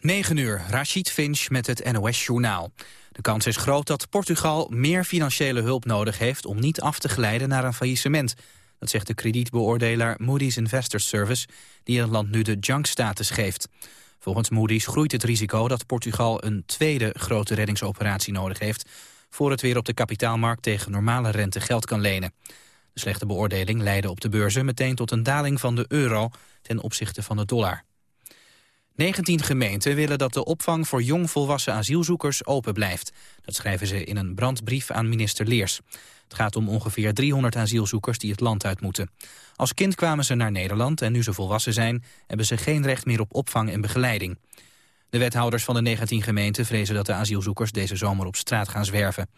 9 uur, Rachid Finch met het NOS-journaal. De kans is groot dat Portugal meer financiële hulp nodig heeft... om niet af te glijden naar een faillissement. Dat zegt de kredietbeoordelaar Moody's Investors Service... die het land nu de junk-status geeft. Volgens Moody's groeit het risico dat Portugal... een tweede grote reddingsoperatie nodig heeft... voor het weer op de kapitaalmarkt tegen normale rente geld kan lenen. De slechte beoordeling leidde op de beurzen meteen tot een daling van de euro... ten opzichte van de dollar. 19 gemeenten willen dat de opvang voor jongvolwassen asielzoekers open blijft. Dat schrijven ze in een brandbrief aan minister Leers. Het gaat om ongeveer 300 asielzoekers die het land uit moeten. Als kind kwamen ze naar Nederland en nu ze volwassen zijn... hebben ze geen recht meer op opvang en begeleiding. De wethouders van de 19 gemeenten vrezen dat de asielzoekers deze zomer op straat gaan zwerven.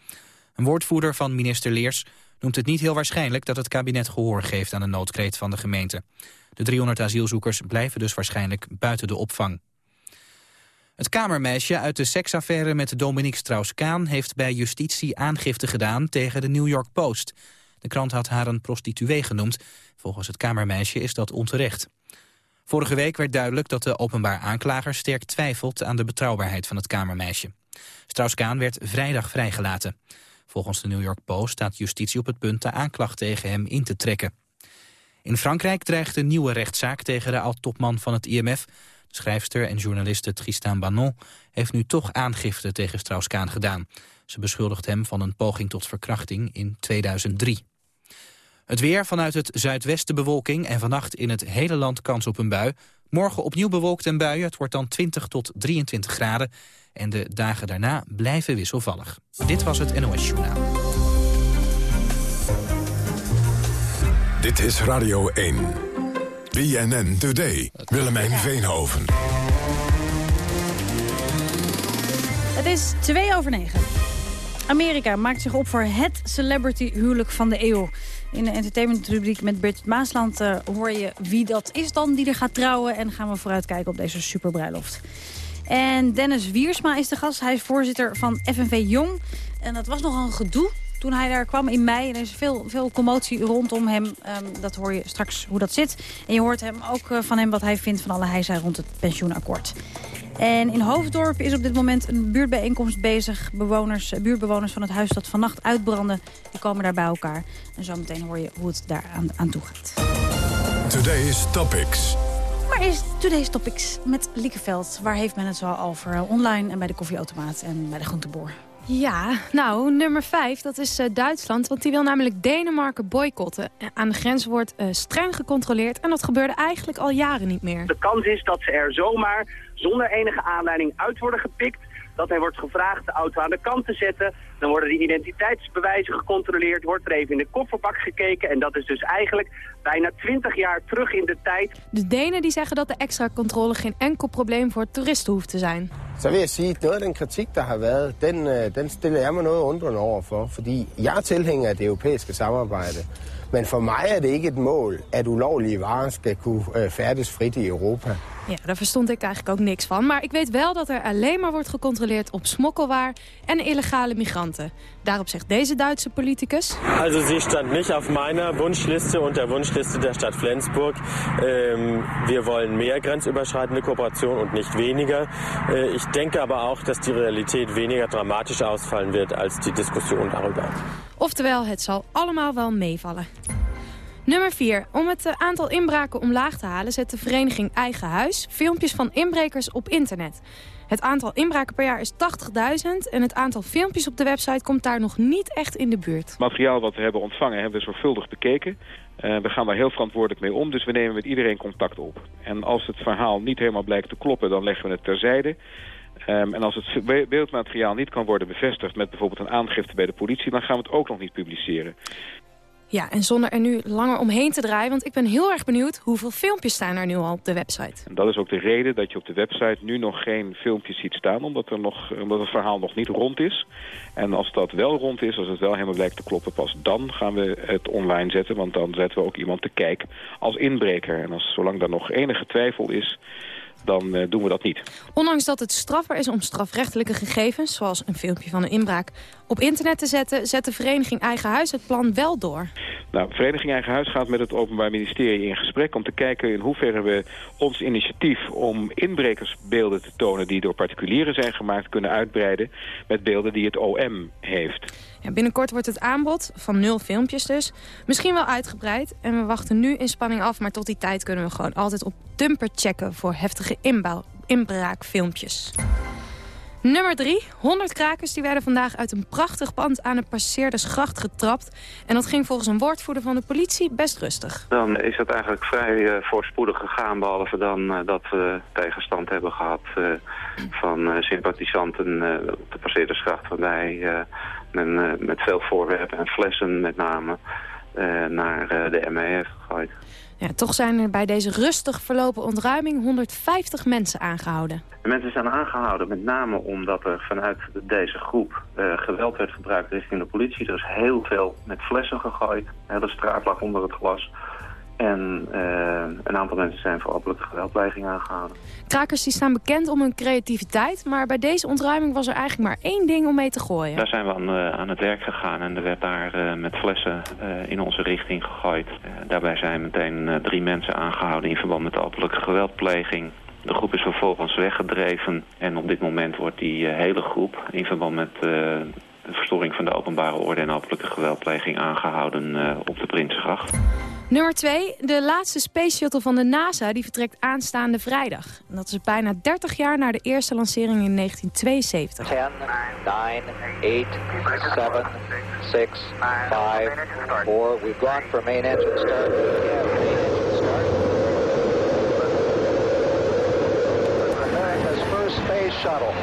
Een woordvoerder van minister Leers noemt het niet heel waarschijnlijk dat het kabinet gehoor geeft aan de noodkreet van de gemeente. De 300 asielzoekers blijven dus waarschijnlijk buiten de opvang. Het kamermeisje uit de seksaffaire met Dominique Strauss-Kaan... heeft bij justitie aangifte gedaan tegen de New York Post. De krant had haar een prostituee genoemd. Volgens het kamermeisje is dat onterecht. Vorige week werd duidelijk dat de openbaar aanklager sterk twijfelt... aan de betrouwbaarheid van het kamermeisje. Strauss-Kaan werd vrijdag vrijgelaten. Volgens de New York Post staat justitie op het punt de aanklacht tegen hem in te trekken. In Frankrijk dreigt een nieuwe rechtszaak tegen de oud-topman van het IMF. De schrijfster en journaliste Tristan Banon heeft nu toch aangifte tegen Strauss-Kaan gedaan. Ze beschuldigt hem van een poging tot verkrachting in 2003. Het weer vanuit het zuidwesten bewolking en vannacht in het hele land kans op een bui. Morgen opnieuw bewolkt en buien. Het wordt dan 20 tot 23 graden. En de dagen daarna blijven wisselvallig. Dit was het NOS Journaal. Dit is Radio 1. BNN Today. Willemijn Veenhoven. Het is 2 over 9. Amerika maakt zich op voor het celebrity huwelijk van de eeuw. In de entertainmentrubriek met Bert Maasland uh, hoor je wie dat is dan die er gaat trouwen. En gaan we vooruitkijken op deze superbruiloft. En Dennis Wiersma is de gast. Hij is voorzitter van FNV Jong. En dat was nogal een gedoe toen hij daar kwam in mei. Er is veel, veel commotie rondom hem. Um, dat hoor je straks hoe dat zit. En je hoort hem ook uh, van hem wat hij vindt van alle heisa rond het pensioenakkoord. En in Hoofddorp is op dit moment een buurtbijeenkomst bezig. Bewoners, buurtbewoners van het huis dat vannacht uitbrandde, die komen daar bij elkaar. En zometeen hoor je hoe het daar aan, aan toe gaat. Today's Topics. Maar eerst Today's Topics met Liekeveld. Waar heeft men het zo over? Online en bij de koffieautomaat en bij de groenteboer. Ja, nou, nummer 5, dat is uh, Duitsland. Want die wil namelijk Denemarken boycotten. Aan de grens wordt uh, streng gecontroleerd. En dat gebeurde eigenlijk al jaren niet meer. De kans is dat ze er zomaar zonder enige aanleiding uit worden gepikt dat hij wordt gevraagd de auto aan de kant te zetten. Dan worden die identiteitsbewijzen gecontroleerd, wordt er even in de kofferbak gekeken. En dat is dus eigenlijk bijna 20 jaar terug in de tijd. De Denen die zeggen dat de extra controle geen enkel probleem voor toeristen hoeft te zijn. Så vil jeg sige, noget af den kritik, der har været, den, øh, den stiller jeg mig noget undrende over for. Fordi jeg er tilhænger af det europæiske samarbejde. Men for mig er det ikke et mål, at ulovlige varer skal kunne øh, færdes frit i Europa. Ja, daar verstond ik eigenlijk ook niks van. Maar ik weet wel dat er alleen maar wordt gecontroleerd op smokkelwaar en illegale migranten. Daarop zegt deze Duitse politicus. Also sie stand nicht auf meiner Wunschliste und der Wunschliste der Stadt Flensburg. Ähm, wir wollen mehr grenzüberschreitende Kooperation und nicht weniger. Äh, ich denke aber auch, dass die Realität weniger dramatisch ausfallen wird als die Diskussion darüber. Oftewel, het zal allemaal wel meevallen. Nummer 4. Om het eh, aantal inbraken omlaag te halen zet de vereniging Eigen Huis filmpjes van inbrekers op internet. Het aantal inbraken per jaar is 80.000 en het aantal filmpjes op de website komt daar nog niet echt in de buurt. Het materiaal wat we hebben ontvangen hebben we zorgvuldig bekeken. Uh, we gaan daar heel verantwoordelijk mee om, dus we nemen met iedereen contact op. En als het verhaal niet helemaal blijkt te kloppen, dan leggen we het terzijde. Um, en als het beeldmateriaal niet kan worden bevestigd met bijvoorbeeld een aangifte bij de politie... dan gaan we het ook nog niet publiceren. Ja, en zonder er nu langer omheen te draaien... want ik ben heel erg benieuwd hoeveel filmpjes staan er nu al op de website. En dat is ook de reden dat je op de website nu nog geen filmpjes ziet staan... omdat, er nog, omdat het verhaal nog niet rond is. En als dat wel rond is, als het wel helemaal blijkt te kloppen... pas dan gaan we het online zetten, want dan zetten we ook iemand te kijken als inbreker. En als, zolang daar nog enige twijfel is dan eh, doen we dat niet. Ondanks dat het strafbaar is om strafrechtelijke gegevens... zoals een filmpje van een inbraak, op internet te zetten... zet de vereniging Eigen Huis het plan wel door. Nou, Vereniging Eigen Huis gaat met het Openbaar Ministerie in gesprek... om te kijken in hoeverre we ons initiatief om inbrekersbeelden te tonen... die door particulieren zijn gemaakt, kunnen uitbreiden... met beelden die het OM heeft. Ja, binnenkort wordt het aanbod, van nul filmpjes dus, misschien wel uitgebreid. En we wachten nu in spanning af, maar tot die tijd kunnen we gewoon altijd op dumper checken voor heftige inbraakfilmpjes. Nummer 3. 100 krakers die werden vandaag uit een prachtig pand aan de Passeerdersgracht getrapt. En dat ging volgens een woordvoerder van de politie best rustig. Dan is het eigenlijk vrij uh, voorspoedig gegaan, behalve dan uh, dat we tegenstand hebben gehad uh, van sympathisanten op de Passeerdersgracht. Waarbij men met veel voorwerpen en flessen met name naar de ME heeft gegooid. Ja, toch zijn er bij deze rustig verlopen ontruiming 150 mensen aangehouden. De mensen zijn aangehouden met name omdat er vanuit deze groep uh, geweld werd gebruikt richting de politie. Er is heel veel met flessen gegooid. De hele straat lag onder het glas. En uh, een aantal mensen zijn voor openlijke geweldpleging aangehouden. Krakers die staan bekend om hun creativiteit, maar bij deze ontruiming was er eigenlijk maar één ding om mee te gooien. Daar zijn we aan, uh, aan het werk gegaan en er werd daar uh, met flessen in onze richting gegooid. daarbij zijn meteen drie mensen aangehouden in verband met de openlijke geweldpleging. De groep is vervolgens weggedreven en op dit moment wordt die hele groep in verband met de verstoring van de openbare orde en openlijke geweldpleging aangehouden op de Prinsengracht. Nummer 2, de laatste Space Shuttle van de NASA die vertrekt aanstaande vrijdag. En dat is bijna 30 jaar na de eerste lancering in 1972. 10, 9, 8, 7, 6, 5, 4. We've gone for main engine start. America's first space shuttle.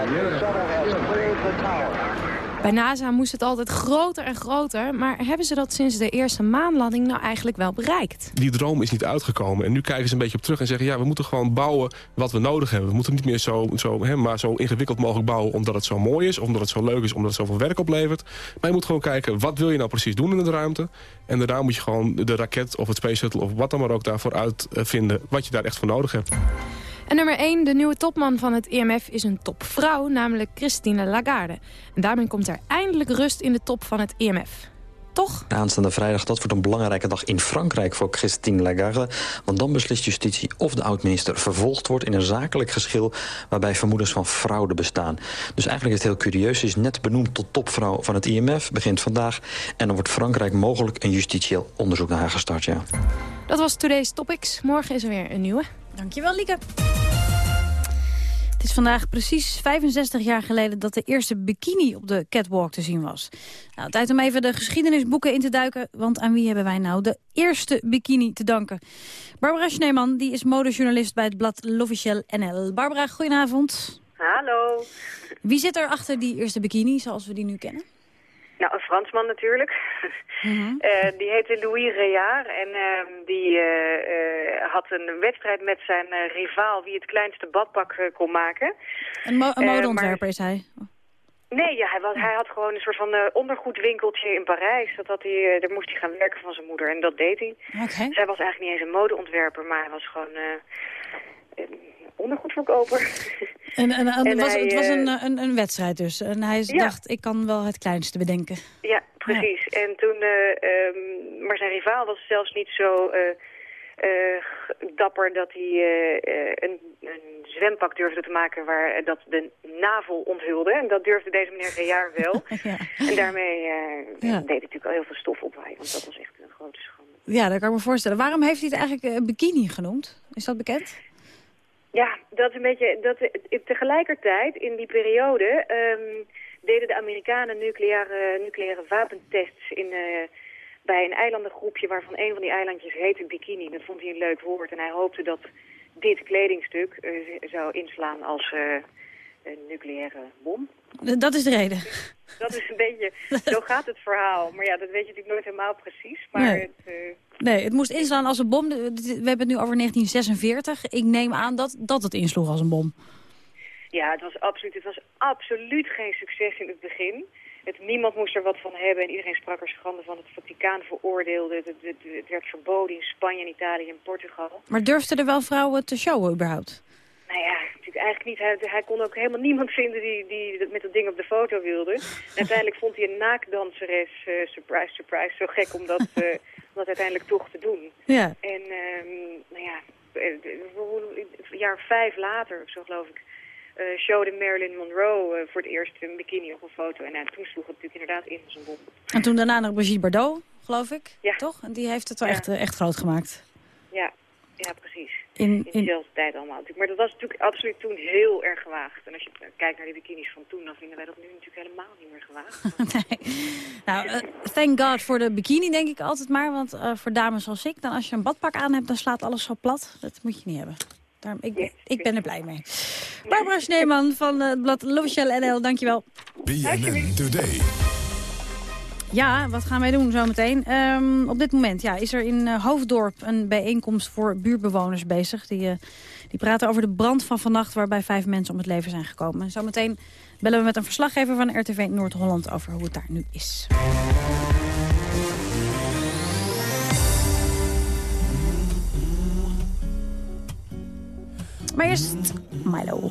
And the shuttle has cleared the tower. Bij NASA moest het altijd groter en groter. Maar hebben ze dat sinds de eerste maanlanding nou eigenlijk wel bereikt? Die droom is niet uitgekomen. En nu kijken ze een beetje op terug en zeggen... ja, we moeten gewoon bouwen wat we nodig hebben. We moeten niet meer zo, zo, hè, maar zo ingewikkeld mogelijk bouwen... omdat het zo mooi is, omdat het zo leuk is, omdat het zoveel werk oplevert. Maar je moet gewoon kijken, wat wil je nou precies doen in de ruimte? En daarna moet je gewoon de raket of het Space Shuttle... of wat dan maar ook daarvoor uitvinden wat je daar echt voor nodig hebt. En nummer 1, de nieuwe topman van het IMF is een topvrouw, namelijk Christine Lagarde. En daarmee komt er eindelijk rust in de top van het IMF. Toch? Aanstaande vrijdag, dat wordt een belangrijke dag in Frankrijk voor Christine Lagarde. Want dan beslist justitie of de oud-minister vervolgd wordt in een zakelijk geschil... waarbij vermoedens van fraude bestaan. Dus eigenlijk is het heel curieus. Ze is net benoemd tot topvrouw van het IMF, begint vandaag. En dan wordt Frankrijk mogelijk een justitieel onderzoek naar haar gestart, ja. Dat was Today's Topics. Morgen is er weer een nieuwe. Dankjewel, Lieke. Het is vandaag precies 65 jaar geleden dat de eerste bikini op de catwalk te zien was. Nou, tijd om even de geschiedenisboeken in te duiken, want aan wie hebben wij nou de eerste bikini te danken? Barbara Schneeman, die is modejournalist bij het blad L'Officiel NL. Barbara, goedenavond. Hallo. Wie zit er achter die eerste bikini zoals we die nu kennen? Nou, een Fransman natuurlijk. Mm -hmm. uh, die heette Louis Réard en uh, die uh, had een wedstrijd met zijn rivaal wie het kleinste badpak kon maken. Een, mo een modeontwerper maar... is hij? Nee, ja, hij, was, hij had gewoon een soort van ondergoedwinkeltje in Parijs. Dat had hij, daar moest hij gaan werken van zijn moeder en dat deed hij. Okay. Dus hij was eigenlijk niet eens een modeontwerper, maar hij was gewoon ondergoedverkoper. En, en, en, en was, hij, het was een, een, een, wedstrijd dus. En hij ja. dacht, ik kan wel het kleinste bedenken. Ja, precies. Ja. En toen, uh, um, maar zijn rivaal was zelfs niet zo uh, dapper dat hij een, een, zwempak durfde te maken waar dat de navel onthulde. En dat durfde deze meneer Rejaar wel. ja. En daarmee deed hij natuurlijk al heel veel stof opwaaien, want dat was echt een grote schande. Ja, dat kan ik me voorstellen. Waarom heeft hij het eigenlijk bikini genoemd? Is dat bekend? Ja, dat een beetje... Dat, tegelijkertijd, in die periode, um, deden de Amerikanen nucleaire, nucleaire wapentests in, uh, bij een eilandengroepje waarvan een van die eilandjes heette Bikini. Dat vond hij een leuk woord en hij hoopte dat dit kledingstuk uh, zou inslaan als uh, een nucleaire bom. Dat is de reden. Dat is een beetje, zo gaat het verhaal. Maar ja, dat weet je natuurlijk nooit helemaal precies. Maar nee. het, uh... nee, het moest inslaan als een bom. We hebben het nu over 1946. Ik neem aan dat, dat het insloeg als een bom. Ja, het was absoluut, het was absoluut geen succes in het begin. Het, niemand moest er wat van hebben en iedereen sprak er schande van. Het Vaticaan veroordeelde. Het, het, het werd verboden in Spanje, in Italië en Portugal. Maar durfden er wel vrouwen te showen überhaupt? Nou ja, natuurlijk eigenlijk niet. Hij, hij kon ook helemaal niemand vinden die, die met dat ding op de foto wilde. En uiteindelijk vond hij een naakdanseres, eh, surprise, surprise, zo gek om dat, eh, om dat uiteindelijk toch te doen. Ja. En ehm, nou ja, eh, een jaar vijf later, zo geloof ik, eh showde Marilyn Monroe voor het eerst een bikini op een foto. En toen sloeg het natuurlijk inderdaad in als een bom. En toen daarna nog Brigitte Bardot, geloof ik. Ja. Toch? En die heeft het wel Ja. echt, echt groot gemaakt. Ja, precies. In, In in, dezelfde tijd allemaal. Maar dat was natuurlijk absoluut toen heel erg gewaagd. En als je kijkt naar die bikinis van toen, dan vinden wij dat nu natuurlijk helemaal niet meer gewaagd. nou, eh, thank God voor de bikini, denk ik altijd maar. Want eh, voor dames als ik, dan als je een badpak aan hebt, dan slaat alles zo plat. Dat moet je niet hebben. Daarom, ik, ben- ik ben er blij mee. Barbara Sneeman van eh, het blad L'Officiel NL, dankjewel. BNN Today. Ja, wat gaan wij doen zometeen? Ehm op dit moment ja, is er in eh, Hoofddorp een bijeenkomst voor buurtbewoners bezig. Die, eh, die praten over de brand van vannacht waarbij vijf mensen om het leven zijn gekomen. Zometeen bellen we met een verslaggever van RTV Noord-Holland over hoe het daar nu is. Maar eerst Milo.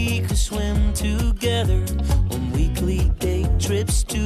swim together on weekly day trips to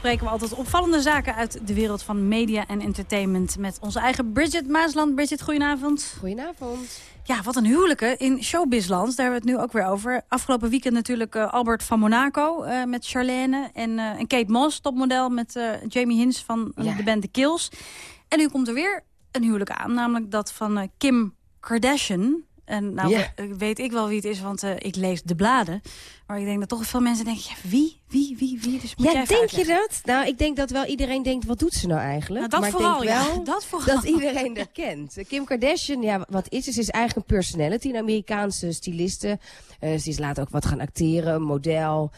bespreken we altijd opvallende zaken uit de wereld van media en entertainment met onze eigen Bridget Maasland. Bridget, goedenavond. Goedenavond. Ja, wat een huwelijke in showbizland. Daar hebben we het nu ook weer over. Afgelopen weekend natuurlijk eh, Albert van Monaco eh, met Charlene. En, en Kate Moss, topmodel met Jamie Hins van Ja. de band The Kills. En nu komt er weer een huwelijk aan. Namelijk dat van Kim Kardashian. En nou Ja. we- weet ik wel wie het is, want eh, ik lees de bladen. Maar ik denk dat toch veel mensen denken, ja, wie, wie, wie, wie? Dus moet Ja, jij denk je dat? Nou, ik denk dat wel iedereen denkt, wat doet ze nou eigenlijk? Nou, dat maar vooral, ik denk ja. wel Dat vooral. dat iedereen dat kent. Kim Kardashian, ja, wat is ze? Ze is eigenlijk een personality, een Amerikaanse styliste. Eh, ze is later ook wat gaan acteren, model.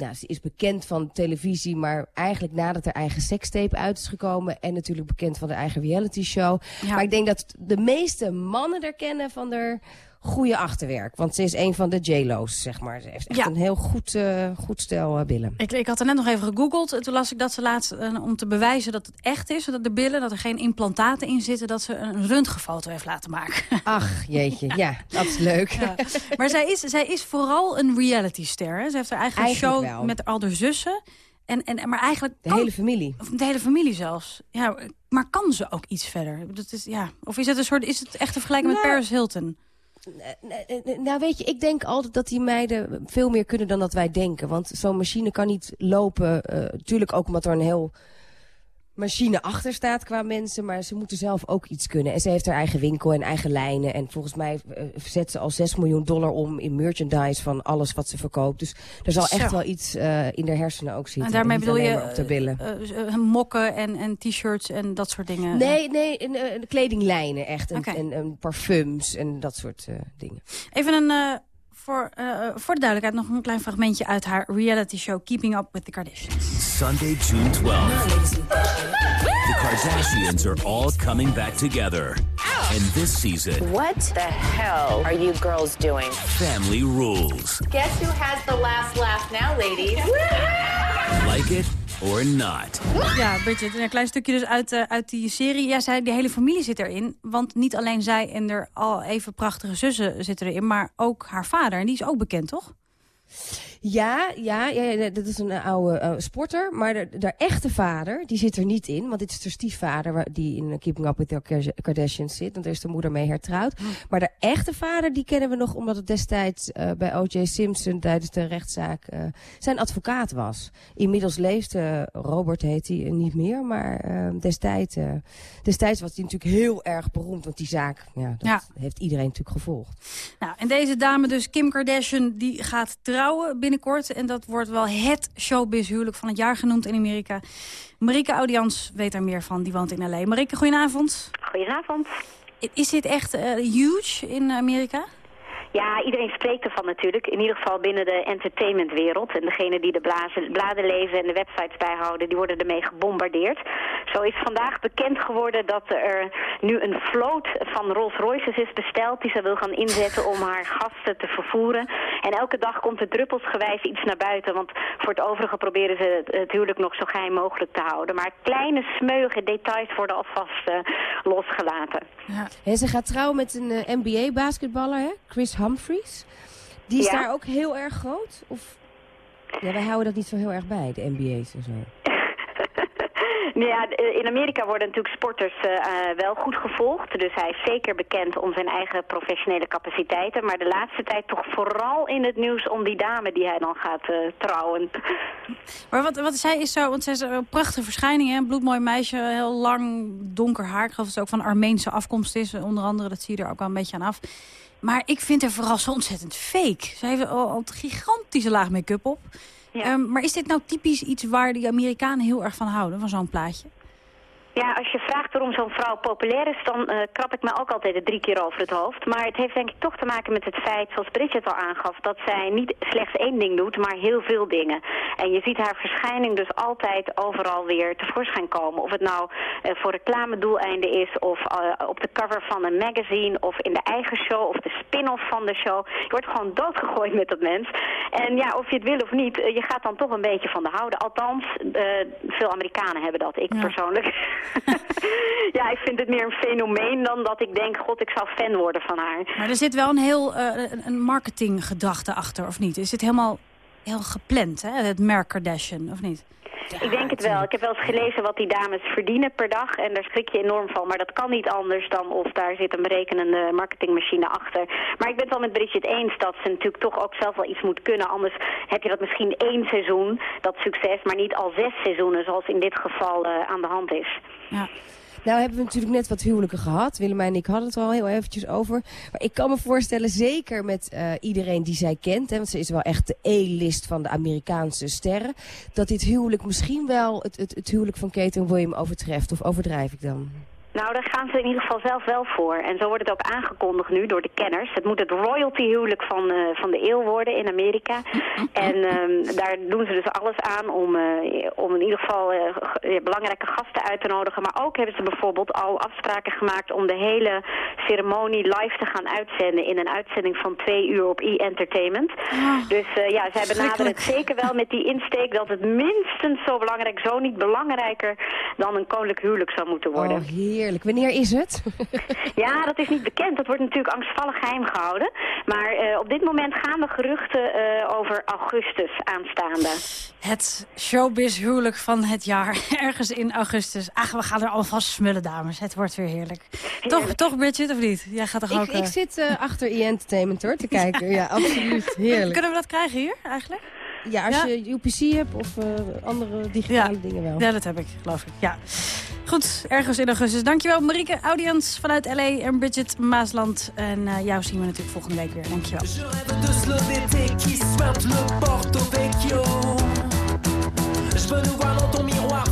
Nou, ze is bekend van televisie, maar eigenlijk nadat haar eigen sekstape uit is gekomen... en natuurlijk bekend van de eigen reality show. Ja. Maar ik denk dat de meeste mannen er kennen van haar goede achterwerk. Want ze is een van de J-Lo's, zeg maar. Ze heeft echt Ja. een heel goed, eh, goed stel eh, billen. Ik, ik had er net nog even gegoogeld. En toen las ik dat ze laatst, eh, om te bewijzen dat het echt is... dat de billen, dat er geen implantaten in zitten... dat ze een röntgenfoto heeft laten maken. Ach, jeetje, ja, dat is leuk. Ja. Maar zij is, zij is vooral een realityster. Hè? Ze heeft haar eigen Eigenlijk show wel. met al haar zussen. En, en, maar eigenlijk De kan- hele familie. Of De hele familie zelfs. Ja, maar kan ze ook iets verder? Dat is, ja. Of is het, een soort, is het echt te vergelijken met Nou, Paris Hilton? Nou weet je, ik denk altijd dat die meiden veel meer kunnen dan dat wij denken. Want zo'n machine kan niet lopen. eh tuurlijk ook omdat er een heel machine achter staat qua mensen. Maar ze moeten zelf ook iets kunnen. En ze heeft haar eigen winkel en eigen lijnen. En volgens mij eh, zet ze al 6 miljoen dollar om in merchandise van alles wat ze verkoopt. Dus er zal Zo. echt wel iets eh, in de hersenen ook zitten. En daarmee en niet bedoel je op de billen. eh, mokken en, en t-shirts en dat soort dingen? Nee, nee, kledinglijnen echt. En, en, en parfums en dat soort dingen. Even een, voor, eh, voor de duidelijkheid nog een klein fragmentje uit haar reality show Keeping Up with the Kardashians. Sunday, June 12th. The Kardashians are all coming back together. And this season, What the hell are you girls doing? family rules. Guess who has the last laugh now, ladies? Like it or not. Ja, Bridget, een klein stukje dus uit, eh, uit die serie. Ja, zij, die hele familie zit erin. Want niet alleen zij en er al even prachtige zussen zitten erin... maar ook haar vader. En die is ook bekend, toch? Ja, ja, ja, dat is een eh, oude eh, sporter. Maar de, de echte vader, die zit er niet in. Want dit is de stiefvader die in Keeping Up with the Kar- Kardashians zit. Want daar is de moeder mee hertrouwd. Maar de echte vader, die kennen we nog omdat het destijds eh, bij O.J. Simpson tijdens de rechtszaak zijn advocaat was. Inmiddels leeft eh, Robert, heet hij, niet meer. Maar eh, destijds, destijds was hij natuurlijk heel erg beroemd. Want die zaak, ja, dat Ja. heeft iedereen natuurlijk gevolgd. Nou, en deze dame dus, Kim Kardashian, die gaat trouwen binnenkort. En dat wordt wel het showbiz-huwelijk van het jaar genoemd in Amerika. Marike Audians weet daar meer van, die woont in L.A. Marike, goedenavond. Goedenavond. Is dit echt eh, huge in Amerika? Ja, iedereen spreekt ervan natuurlijk. In ieder geval binnen de entertainmentwereld. En degene die de blazen, bladen lezen en de websites bijhouden, die worden ermee gebombardeerd. Zo is vandaag bekend geworden dat er nu een vloot van Rolls Royces is besteld... die ze wil gaan inzetten om haar gasten te vervoeren. En elke dag komt er druppelsgewijs iets naar buiten. Want voor het overige proberen ze het, huwelijk nog zo geheim mogelijk te houden. Maar kleine smeugen details worden alvast eh, losgelaten. En ze gaat trouwen met een eh, NBA-basketballer, hè? Chris Humphries. Die is Ja. daar ook heel erg groot? Of... Ja, wij houden dat niet zo heel erg bij, de NBA's en zo. Ja, in Amerika worden natuurlijk sporters eh, eh, wel goed gevolgd. Dus hij is zeker bekend om zijn eigen professionele capaciteiten. Maar de laatste tijd toch vooral in het nieuws om die dame die hij dan gaat eh, trouwen. Maar wat, wat zij is zo, want zij is een prachtige verschijning, hè? een bloedmooi meisje, heel lang, donker haar. Ik geloof dat ze ook van Armeense afkomst is, onder andere. Dat zie je er ook wel een beetje aan af. Maar ik vind haar vooral zo ontzettend fake. Ze heeft al, een gigantische laag make-up op. Ehm, maar is dit nou typisch iets waar die Amerikanen heel erg van houden, van zo'n plaatje? Ja, als je vraagt waarom zo'n vrouw populair is, dan eh, krap ik me ook altijd er drie keer over het hoofd. Maar het heeft denk ik toch te maken met het feit, zoals Bridget al aangaf, dat zij niet slechts één ding doet, maar heel veel dingen. En je ziet haar verschijning dus altijd overal weer tevoorschijn komen. Of het nou eh, voor reclamedoeleinden is, of eh, op de cover van een magazine, of in de eigen show, of de spin-off van de show. Je wordt gewoon doodgegooid met dat mens. En ja, of je het wil of niet, je gaat dan toch een beetje van de houden. Althans, veel Amerikanen hebben dat. Ik persoonlijk ja, ik vind het meer een fenomeen dan dat ik denk, god, ik zou fan worden van haar. Maar er zit wel een heel eh, een- marketinggedachte achter, of niet? Is dit helemaal heel gepland, hè? het merk Kardashian, of niet? Ik denk het wel. Ik heb wel eens gelezen wat die dames verdienen per dag. En daar schrik je enorm van. Maar dat kan niet anders dan of daar zit een berekenende marketingmachine achter. Maar ik ben het wel met Bridget eens dat ze natuurlijk toch ook zelf wel iets moet kunnen. Anders heb je dat misschien één seizoen, dat succes, maar niet al zes seizoenen zoals in dit geval eh, aan de hand is. Ja. Nou hebben we natuurlijk net wat huwelijken gehad. Willemijn en ik hadden het al heel eventjes over. Maar ik kan me voorstellen, zeker met eh, iedereen die zij kent... Hè, want ze is wel echt de E-list van de Amerikaanse sterren... dat dit huwelijk misschien wel het, het, het huwelijk van Kate en William overtreft. Of overdrijf ik dan? Nou, daar gaan ze in ieder geval zelf wel voor. En zo wordt het ook aangekondigd nu door de kenners. Het moet het royalty huwelijk van, eh, van de eeuw worden in Amerika. En ehm, daar doen ze dus alles aan om, eh, om in ieder geval eh, belangrijke gasten uit te nodigen. Maar ook hebben ze bijvoorbeeld al afspraken gemaakt om de hele ceremonie live te gaan uitzenden. In een uitzending van twee uur op e-entertainment. dus eh, ja, zij benaderen het zeker wel met die insteek dat het minstens zo belangrijk, zo niet belangrijker dan een koninklijk huwelijk zou moeten worden. Oh, Wanneer is het? Ja, dat is niet bekend. Dat wordt natuurlijk angstvallig geheim gehouden. Maar eh, op dit moment gaan de geruchten eh, over augustus aanstaande. Het showbiz huwelijk van het jaar. Ergens in augustus. Ach, we gaan er alvast smullen, dames. Het wordt weer heerlijk. Toch, toch Bridget, of niet? Jij gaat toch ook... ik, ik eh, zit eh, achter e-entertainment hoor, te kijken. Ja, absoluut. Heerlijk. Kunnen we dat krijgen hier, eigenlijk? Ja, als Ja. je UPC hebt of eh, andere digitale dingen wel. Ja, dat heb ik, geloof ik. Ja. Goed, ergens in augustus. Dankjewel Marieke Audience vanuit LA en Bridget Maasland. En eh, jou zien we natuurlijk volgende week weer. Dankjewel. Je veux voir dans ton miroir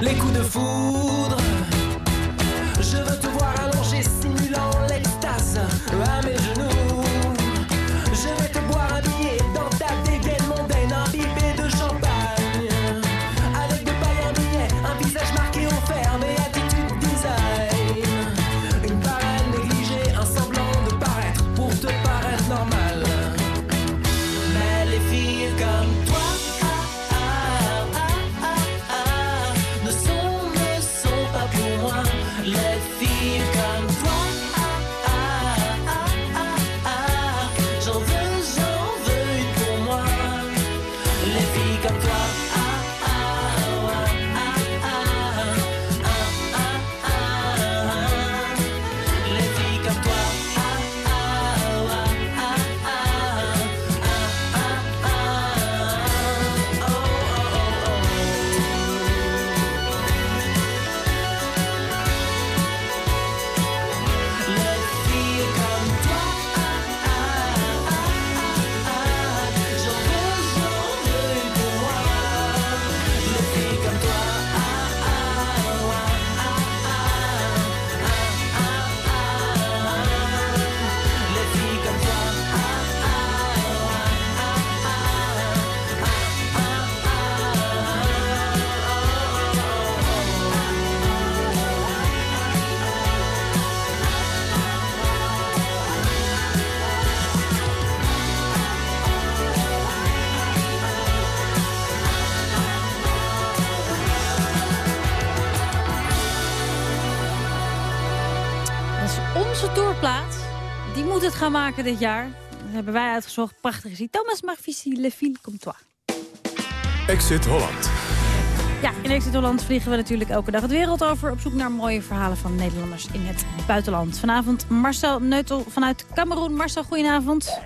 les coups de foudre. Gaan maken dit jaar. Dat hebben wij uitgezocht. Prachtig is die. Thomas Marvissi, Le comme toi. Exit Holland. Ja, in Exit Holland vliegen we natuurlijk elke dag het wereld over... op zoek naar mooie verhalen van Nederlanders in het buitenland. Vanavond Marcel Neutel vanuit Cameroen. Marcel, goedenavond.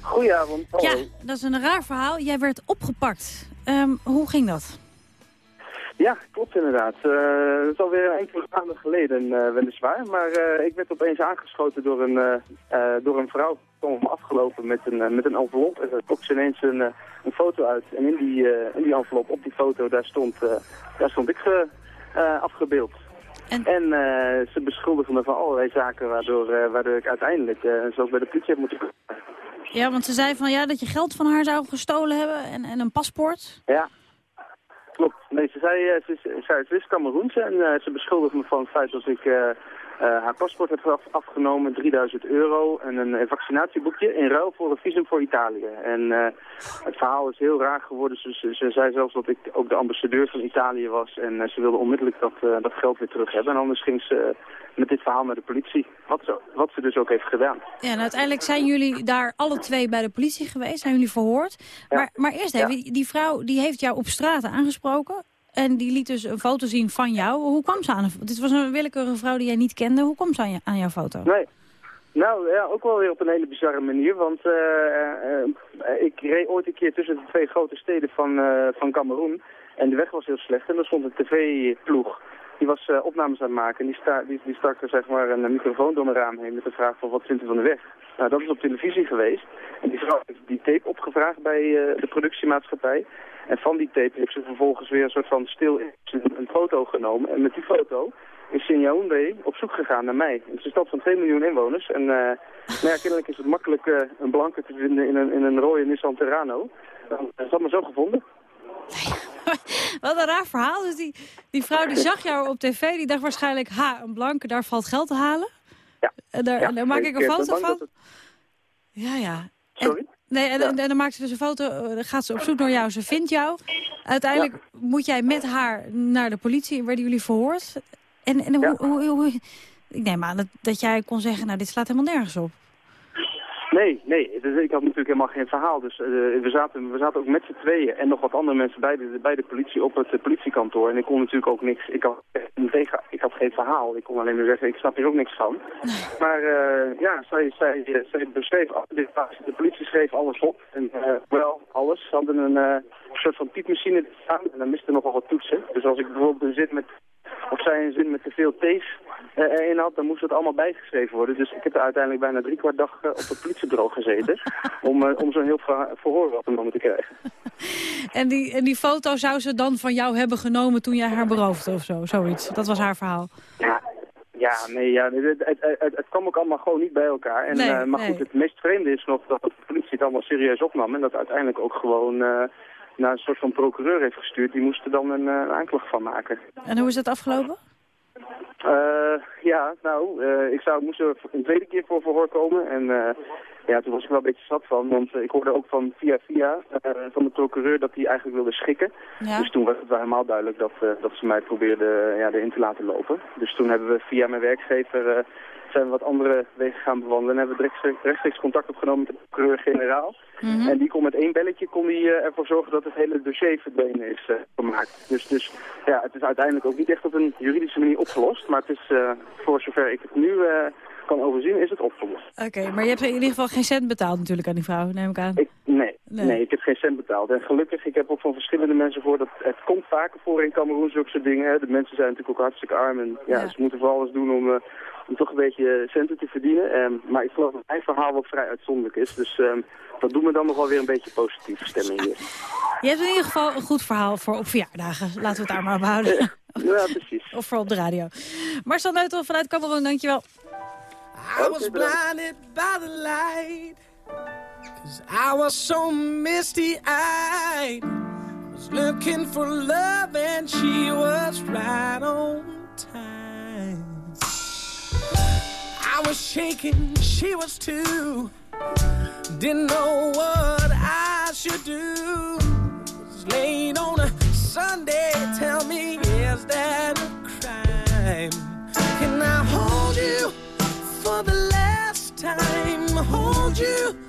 Goedenavond. hallo. Ja, dat is een raar verhaal. Jij werd opgepakt. Ehm, hoe ging dat? Ja, klopt inderdaad. Eh dat is alweer enkele maanden geleden eh, weliswaar. Maar eh, ik werd opeens aangeschoten door een, eh, eh, door een vrouw. Ik kwam me afgelopen met een, eh, met een envelop. En daar trok ze ineens een, eh, een foto uit. En in die, eh, in die envelop, op die foto, daar stond, eh, daar stond ik ge- eh, afgebeeld. En, eh, ze beschuldigen me van allerlei zaken waardoor, eh, waardoor ik uiteindelijk, eh, zoals bij de politie, heb moeten komen. Ja, want ze zei van ja dat je geld van haar zou gestolen hebben en, en een paspoort. Ja, klopt. Nee, ze zei, eh, ze, is- ze, ze is Cameroense en eh, ze beschuldigt me van het feit dat ik eh, eh, haar paspoort af- afgenomen, 3000 euro en een eh, vaccinatieboekje in ruil voor een visum voor Italië. En eh, het verhaal is heel raar geworden. Ze, ze, ze zei zelfs dat ik ook de ambassadeur van Italië was en eh, ze wilde onmiddellijk dat, eh, dat geld weer terug hebben. En anders ging ze eh, met dit verhaal naar de politie, wat ze, wat ze dus ook heeft gedaan. Ja, en uiteindelijk zijn jullie daar alle twee bij de politie geweest, zijn jullie verhoord. Maar, maar eerst even, die, die vrouw die heeft jou op straat aangesproken. En die liet dus een foto zien van jou. Hoe kwam ze aan? Dit was een willekeurige vrouw die jij niet kende. Hoe kwam ze aan, je- aan jouw foto? Nee. Nou ja, ook wel weer op een hele bizarre manier. Want eh, eh, eh, ik reed ooit een keer tussen de twee grote steden van, eh van Cameroen. En de weg was heel slecht. En er stond een tv-ploeg. Die was eh, opnames aan het maken. En die, sta, die, die stak er zeg maar een microfoon door mijn raam heen met de vraag van wat vindt u van de weg? Nou, dat is op televisie geweest. En die vrouw heeft die tape opgevraagd bij eh, de productiemaatschappij. En van die tape heeft ze vervolgens weer een soort van stil een, foto genomen. En met die foto is ze in Yaoundé op zoek gegaan naar mij. Het is een stad van 2 miljoen inwoners. En eh nou ja, kennelijk is het makkelijk eh, een blanke te vinden in een, in een rode Nissan Terrano. Dan is dat maar zo gevonden. Wat een raar verhaal. Dus die, die vrouw die zag jou op tv, die dacht waarschijnlijk... ha, een blanke, daar valt geld te halen. Ja. En daar, Ja, en daar maak ik een foto van. het- Ja, ja. Sorry? Nee, en, en, en dan maakt ze dus een foto, eh, dan gaat ze op zoek naar jou, ze vindt jou. Uiteindelijk moet jij met haar naar de politie, werden jullie verhoord. En, en hoe, hoe, hoe- ik neem aan dat, dat jij kon zeggen, nou dit slaat helemaal nergens op. Nee, nee. Ik had natuurlijk helemaal geen verhaal. Dus eh, we, zaten, we zaten ook met z'n tweeën en nog wat andere mensen bij de, bij de politie op het eh, politiekantoor. En ik kon natuurlijk ook niks. Ik had, tegen, ik had geen verhaal. Ik kon alleen maar zeggen, ik snap hier ook niks van. Maar eh, ja, zij, zij, zij beschreef, dit de politie schreef alles op. En wel alles. Ze hadden een soort van typemachine staan en dan miste nogal wat toetsen. Dus als ik bijvoorbeeld een zin met of zij een zin met te veel T's eh, erin had, dan moest het allemaal bijgeschreven worden. Dus ik heb er uiteindelijk bijna drie kwart dag eh, op het politiebureau gezeten om, eh, om zo'n heel ver verhoor een moment te krijgen. En die, en die foto zou ze dan van jou hebben genomen toen jij haar beroofde of zo, zoiets. Dat was haar verhaal. Ja, ja, nee, ja, het, het, het, het- het kwam ook allemaal gewoon niet bij elkaar. En, Nee, maar goed, het meest vreemde is nog dat de politie het allemaal serieus opnam en dat uiteindelijk ook gewoon naar een soort van procureur heeft gestuurd. Die moest er dan een, eh, een aanklacht van maken. En hoe is dat afgelopen? Eh, ja, nou, eh, ik zou, moest er een tweede keer voor verhoor komen. En ja, toen was ik wel een beetje zat van. Want ik hoorde ook van via via van de procureur dat hij eigenlijk wilde schikken. Ja. Dus toen was het wel helemaal duidelijk dat, dat ze mij probeerden eh, ja, erin te laten lopen. Dus toen hebben we via mijn werkgever zijn we wat andere wegen gaan bewandelen. En hebben we rechtstreeks, rechtstreeks contact opgenomen met de procureur-generaal. Mhm. En die kon met één belletje kon die, eh, ervoor zorgen dat het hele dossier verdwenen is eh, gemaakt. Dus, dus ja, het is uiteindelijk ook niet echt op een juridische manier opgelost. Maar het is, eh, voor zover ik het nu kan overzien, is het opgelost. Oké, maar je hebt in ieder geval geen cent betaald natuurlijk aan die vrouw, neem ik aan. Nee, Nee. nee. ik heb geen cent betaald. En gelukkig, ik heb ook van verschillende mensen gehoord dat het komt vaker voor in Cameroen, zulke soort dingen. hè. De mensen zijn natuurlijk ook hartstikke arm en ja, Ja. ze moeten voor alles doen om, eh, om toch een beetje centen te verdienen. Ehm, maar ik geloof dat mijn verhaal wel vrij uitzonderlijk is. Dus ehm, dat doet me dan nog wel weer een beetje positieve stemming hier. Je hebt in ieder geval een goed verhaal voor op verjaardagen. Laten we het daar maar op houden. Ja, precies. Of voor op de radio. Marcel Neutel vanuit Cameroen, dankjewel. I was blinded by the light. Cause I was so misty eyed. Was looking for love and she was right on time. I was shaking, she was too. Didn't know what I should do. Hold you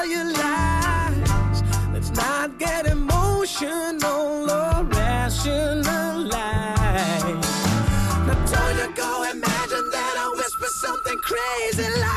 tell you lies. Let's not get emotional or rationalize. Now don't you go imagine that I whisper something crazy like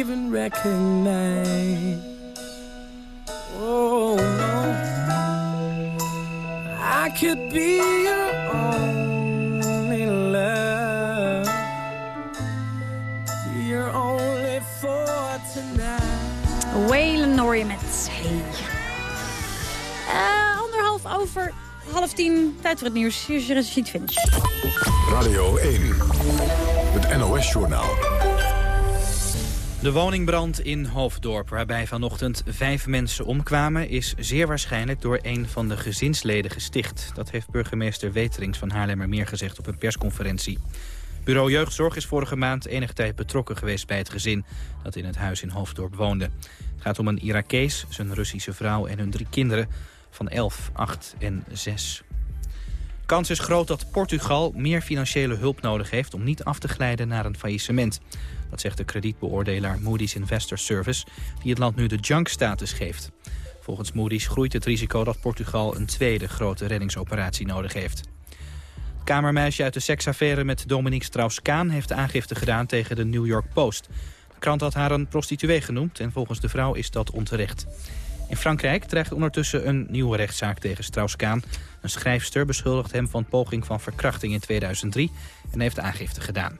even recognize? Oh no, I could be your only love, your only for tonight. Waylon hoor je met Hey. Eh, anderhalf over half tien. Tijd voor het nieuws. Hier is je Rashid Finch. Radio 1, het NOS-journaal. De woningbrand in Hoofddorp, waarbij vanochtend vijf mensen omkwamen... is zeer waarschijnlijk door een van de gezinsleden gesticht. Dat heeft burgemeester Weterings van Haarlemmermeer gezegd op een persconferentie. Bureau Jeugdzorg is vorige maand enige tijd betrokken geweest bij het gezin... dat in het huis in Hoofddorp woonde. Het gaat om een Irakees, zijn Russische vrouw en hun drie kinderen... van 11, 8 en 6. Kans is groot dat Portugal meer financiële hulp nodig heeft... om niet af te glijden naar een faillissement. Dat zegt de kredietbeoordelaar Moody's Investor Service... die het land nu de junk-status geeft. Volgens Moody's groeit het risico dat Portugal... een tweede grote reddingsoperatie nodig heeft. Kamermeisje uit de seksaffaire met Dominique Strauss-Kaan... heeft aangifte gedaan tegen de New York Post. De krant had haar een prostituee genoemd... en volgens de vrouw is dat onterecht. In Frankrijk dreigt ondertussen een nieuwe rechtszaak tegen Strauss-Kaan. Een schrijfster beschuldigt hem van poging van verkrachting in 2003 en heeft aangifte gedaan.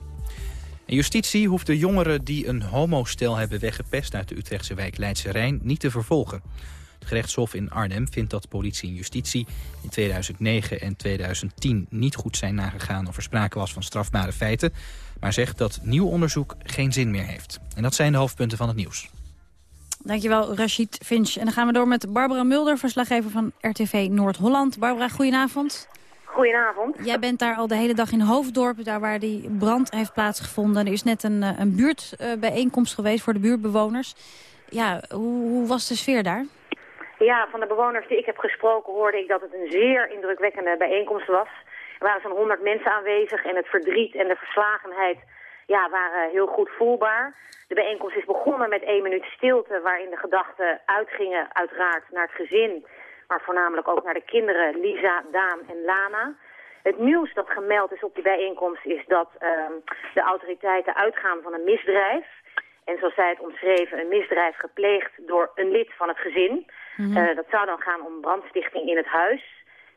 Justitie hoeft de jongeren die een homostel hebben weggepest... uit de Utrechtse wijk Leidse Rijn niet te vervolgen. Het gerechtshof in Arnhem vindt dat politie en justitie in 2009 en 2010 niet goed zijn nagegaan of er sprake was van strafbare feiten, maar zegt dat nieuw onderzoek geen zin meer heeft. En dat zijn de hoofdpunten van het nieuws. Dankjewel, Rashid Finch. En dan gaan we door met Barbara Mulder, verslaggever van RTV Noord-Holland. Barbara, goedenavond. Goedenavond. Jij bent daar al de hele dag in Hoofddorp, daar waar die brand heeft plaatsgevonden. Er is net een, eh, een buurtbijeenkomst geweest voor de buurtbewoners. Ja, hoe, hoe was de sfeer daar? Ja, van de bewoners die ik heb gesproken hoorde ik dat het een zeer indrukwekkende bijeenkomst was. Er waren zo'n 100 mensen aanwezig en het verdriet en de verslagenheid ja, waren heel goed voelbaar. De bijeenkomst is begonnen met één minuut stilte waarin de gedachten uitgingen uiteraard naar het gezin, maar voornamelijk ook naar de kinderen Lisa, Daan en Lana. Het nieuws dat gemeld is op die bijeenkomst is dat ehm, de autoriteiten uitgaan van een misdrijf. En zoals zij het omschreven, een misdrijf gepleegd door een lid van het gezin. Mhm. Eh, dat zou dan gaan om brandstichting in het huis.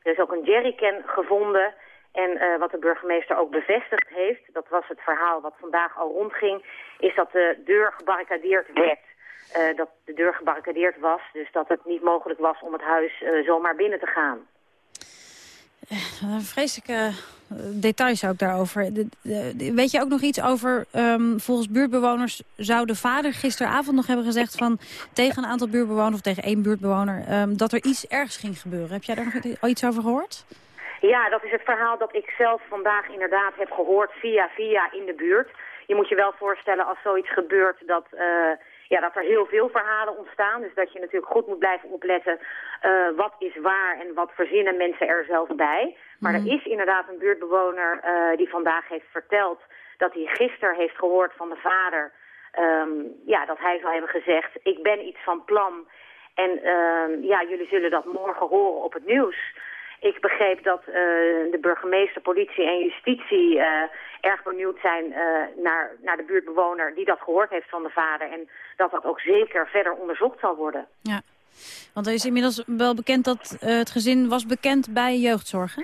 Er is ook een jerrycan gevonden. En eh, wat de burgemeester ook bevestigd heeft, dat was het verhaal wat vandaag al rondging, is dat de deur gebarricadeerd werd. Eh, dat de deur gebarricadeerd was, dus dat het niet mogelijk was om het huis eh, zomaar binnen te gaan. Vreselijke details ook daarover. Weet je ook nog iets over, ehm, volgens buurtbewoners zou de vader gisteravond nog hebben gezegd van tegen een aantal buurtbewoners of tegen één buurtbewoner ehm, dat er iets ergs ging gebeuren. Heb jij daar nog iets over gehoord? Ja, dat is het verhaal dat ik zelf vandaag inderdaad heb gehoord via via in de buurt. Je moet je wel voorstellen als zoiets gebeurt dat, eh, ja, dat er heel veel verhalen ontstaan. Dus dat je natuurlijk goed moet blijven opletten eh, wat is waar en wat verzinnen mensen er zelf bij. Maar Mhm. er is inderdaad een buurtbewoner eh, die vandaag heeft verteld dat hij gisteren heeft gehoord van de vader... ehm, ja, dat hij zou hebben gezegd, ik ben iets van plan en ehm, ja, jullie zullen dat morgen horen op het nieuws. Ik begreep dat eh, de burgemeester, politie en justitie eh, erg benieuwd zijn eh, naar, naar de buurtbewoner die dat gehoord heeft van de vader. En dat dat ook zeker verder onderzocht zal worden. Ja. Want er is inmiddels wel bekend dat het gezin was bekend bij jeugdzorg, hè?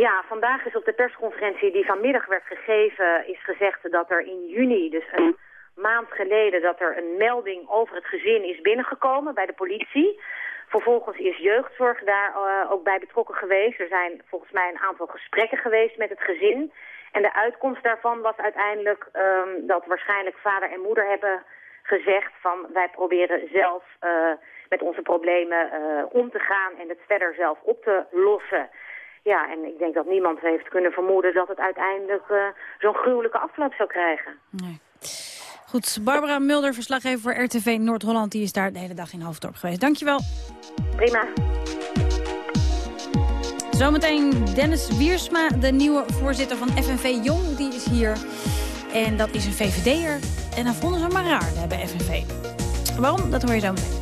Ja, vandaag is op de persconferentie die vanmiddag werd gegeven... is gezegd dat er in juni, dus een maand geleden... dat er een melding over het gezin is binnengekomen bij de politie. Vervolgens is jeugdzorg daar eh, ook bij betrokken geweest. Er zijn volgens mij een aantal gesprekken geweest met het gezin. En de uitkomst daarvan was uiteindelijk ehm, dat waarschijnlijk vader en moeder hebben gezegd... van wij proberen zelf eh, met onze problemen eh, om te gaan en het verder zelf op te lossen... Ja, en ik denk dat niemand heeft kunnen vermoeden dat het uiteindelijk zo'n gruwelijke afloop zou krijgen. Goed, Barbara Mulder, verslaggever voor RTV Noord-Holland... die is daar de hele dag in Hoofddorp geweest. Dankjewel. Prima. Zometeen Dennis Wiersma, de nieuwe voorzitter van FNV Jong, die is hier. En dat is een VVD'er. En dan vonden ze hem maar raar bij FNV. Waarom? Dat hoor je zo meteen.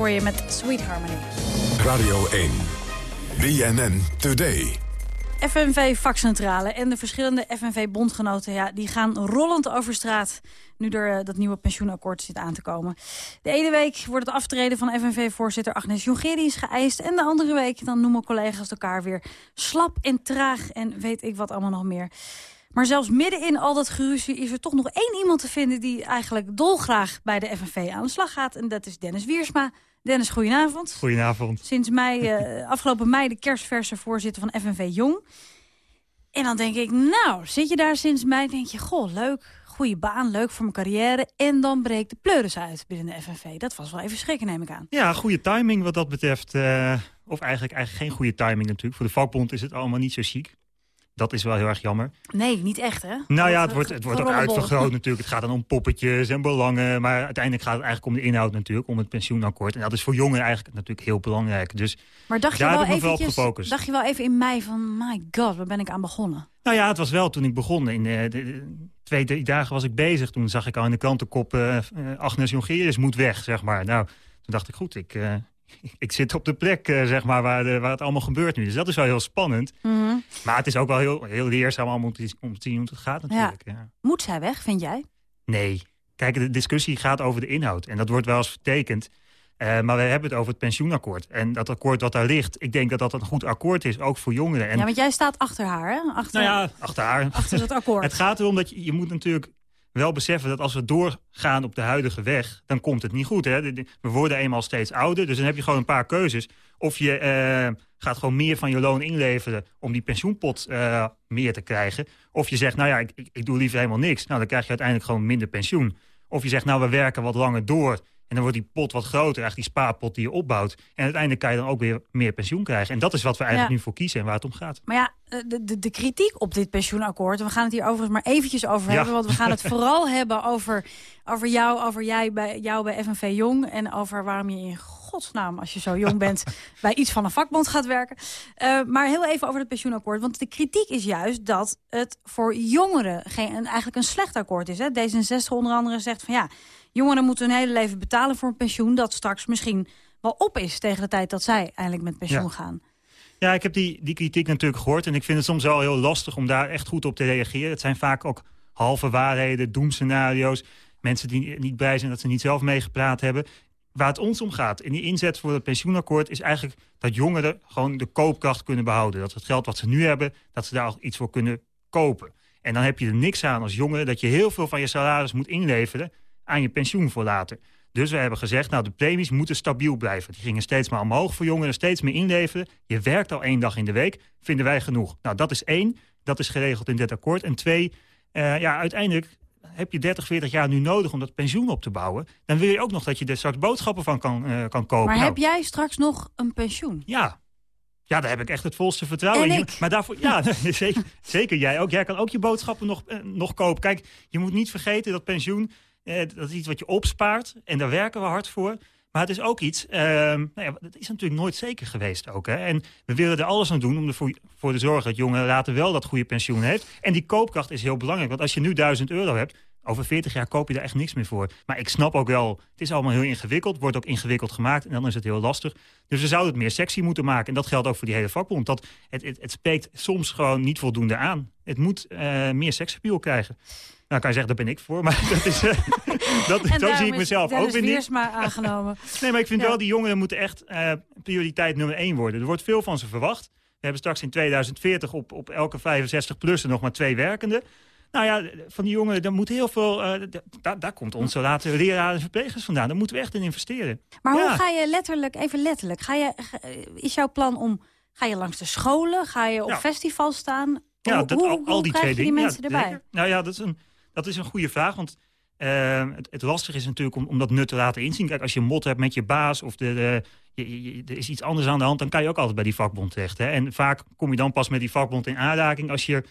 Hoor je met Sweet Harmony. Radio 1. BNN Today. FNV-vakcentrale en de verschillende FNV-bondgenoten... Ja, die gaan rollend over straat nu er eh, dat nieuwe pensioenakkoord zit aan te komen. De ene week wordt het aftreden van FNV-voorzitter Agnes Jongerius geëist... en de andere week dan noemen collega's elkaar weer slap en traag... en weet ik wat allemaal nog meer. Maar zelfs midden in al dat geruzie is er toch nog één iemand te vinden... die eigenlijk dolgraag bij de FNV aan de slag gaat. En dat is Dennis Wiersma. Dennis, goedenavond. Goedenavond. Sinds mei, eh, afgelopen mei de kerstverse voorzitter van FNV Jong. En dan denk ik, nou, zit je daar sinds mei, denk je, goh, leuk, goede baan, leuk voor mijn carrière. En dan breekt de pleuris uit binnen de FNV. Dat was wel even schrikken, neem ik aan. Ja, goede timing wat dat betreft. eh, of eigenlijk, eigenlijk geen goede timing natuurlijk. Voor de vakbond is het allemaal niet zo chic. Dat is wel heel erg jammer. Nee, niet echt, hè? Nou ja, het wordt, het wordt ook uitvergroot natuurlijk. Het gaat dan om poppetjes en belangen. Maar uiteindelijk gaat het eigenlijk om de inhoud natuurlijk. Om het pensioenakkoord. En dat is voor jongeren eigenlijk natuurlijk heel belangrijk. Dus Maar dacht je, daar wel heb ik wel op gefocust. dacht je wel even in mei van, my god, waar ben ik aan begonnen? Nou ja, het was wel toen ik begon. In eh, de, de- twee, drie dagen was ik bezig. Toen zag ik al in de krantenkop... eh, eh, Agnes Jongerius moet weg, zeg maar. Nou, toen dacht ik, goed, ik, eh, ik zit op de plek eh, zeg maar, waar, de, waar het allemaal gebeurt nu. Dus dat is wel heel spannend. Mhm. Maar het is ook wel heel, heel leerzaam om, om te om te zien hoe het gaat natuurlijk. Ja. Moet zij weg, vind jij? Nee. Kijk, de discussie gaat over de inhoud. En dat wordt wel eens vertekend. Eh, maar we hebben het over het pensioenakkoord. En dat akkoord wat daar ligt, ik denk dat dat een goed akkoord is, ook voor jongeren. En Ja, want jij staat achter haar, hè? Achter, nou ja, achter haar. achter het akkoord. Het gaat erom dat je, je moet natuurlijk wel beseffen dat als we doorgaan op de huidige weg, dan komt het niet goed. Hè? We worden eenmaal steeds ouder, dus dan heb je gewoon een paar keuzes. Of je eh, gaat gewoon meer van je loon inleveren om die pensioenpot eh, meer te krijgen. Of je zegt, nou ja, ik, ik doe liever helemaal niks. Nou, dan krijg je uiteindelijk gewoon minder pensioen. Of je zegt, nou, we werken wat langer door. En dan wordt die pot wat groter, eigenlijk die spaarpot die je opbouwt. En uiteindelijk kan je dan ook weer meer pensioen krijgen. En dat is wat we eigenlijk Ja. nu voor kiezen en waar het om gaat. Maar ja, eh, de, de, de kritiek op dit pensioenakkoord... en we gaan het hier overigens maar eventjes over Ja. hebben... want we gaan het vooral hebben over, over jou, over jij bij, jou bij FNV Jong... en over waarom je in godsnaam, als je zo jong bent... bij iets van een vakbond gaat werken. Eh, maar heel even over het pensioenakkoord. Want de kritiek is juist dat het voor jongeren geen, een, eigenlijk een slecht akkoord is. Hè? D66 onder andere zegt van ja... jongeren moeten hun hele leven betalen voor een pensioen... dat straks misschien wel op is tegen de tijd dat zij eindelijk met pensioen Ja. gaan. Ja, ik heb die, die kritiek natuurlijk gehoord. En ik vind het soms wel heel lastig om daar echt goed op te reageren. Het zijn vaak ook halve waarheden, doemscenario's. Mensen die niet blij zijn dat ze niet zelf meegepraat hebben. Waar het ons om gaat in die inzet voor het pensioenakkoord... is eigenlijk dat jongeren gewoon de koopkracht kunnen behouden. Dat het geld wat ze nu hebben, dat ze daar al iets voor kunnen kopen. En dan heb je er niks aan als jongere... dat je heel veel van je salaris moet inleveren aan je pensioen voor later. Dus we hebben gezegd, nou, de premies moeten stabiel blijven. Die gingen steeds maar omhoog voor jongeren, steeds meer inleveren. Je werkt al één dag in de week, vinden wij genoeg. Nou, dat is één, dat is geregeld in dit akkoord. En twee, eh, ja, uiteindelijk heb je 30, 40 jaar nu nodig om dat pensioen op te bouwen. Dan wil je ook nog dat je er straks boodschappen van kan, eh, kan kopen. Maar Nou, heb jij straks nog een pensioen? Ja. Ja, daar heb ik echt het volste vertrouwen En in. Maar daarvoor, ja, zeker, zeker jij ook. Jij kan ook je boodschappen nog, eh, nog kopen. Kijk, je moet niet vergeten dat pensioen, dat is iets wat je opspaart. En daar werken we hard voor. Maar het is ook iets, ehm nou ja, dat is natuurlijk nooit zeker geweest ook. Hè? En we willen er alles aan doen om ervoor voor te zorgen dat jongeren later wel dat goede pensioen heeft. En die koopkracht is heel belangrijk. Want als je nu 1000 euro hebt, over 40 jaar koop je daar echt niks meer voor. Maar ik snap ook wel, het is allemaal heel ingewikkeld. Wordt ook ingewikkeld gemaakt en dan is het heel lastig. Dus we zouden het meer sexy moeten maken. En dat geldt ook voor die hele vakbond. Dat het, het, het spreekt soms gewoon niet voldoende aan. Het moet eh, meer seksappeal krijgen. Nou kan je zeggen, daar ben ik voor. Maar dat is, eh, dat, zo zie ik mezelf ook weer niet. Wiersma aangenomen. Nee, maar ik vind Ja. wel, die jongeren moeten echt eh, prioriteit nummer één worden. Er wordt veel van ze verwacht. We hebben straks in 2040 op, op elke 65-plusser nog maar twee werkenden. Nou ja, van die jongeren, daar moet heel veel... d- daar, daar komt onze later leraren en verplegers vandaan. Daar moeten we echt in investeren. Maar Ja. hoe ga je letterlijk, even letterlijk, ga je, is jouw plan om, ga je langs de scholen, ga je op Ja. festivals staan? Ja, hoe, dat, al, hoe al die twee je die dingen. mensen ja, erbij? Nou ja, dat is een, dat is een goede vraag. Want eh, het, het lastige is natuurlijk om, om dat nut te laten inzien. Kijk, als je mot hebt met je baas of de, de- je- er is iets anders aan de hand... dan kan je ook altijd bij die vakbond terecht. Hè? En vaak kom je dan pas met die vakbond in aanraking... als je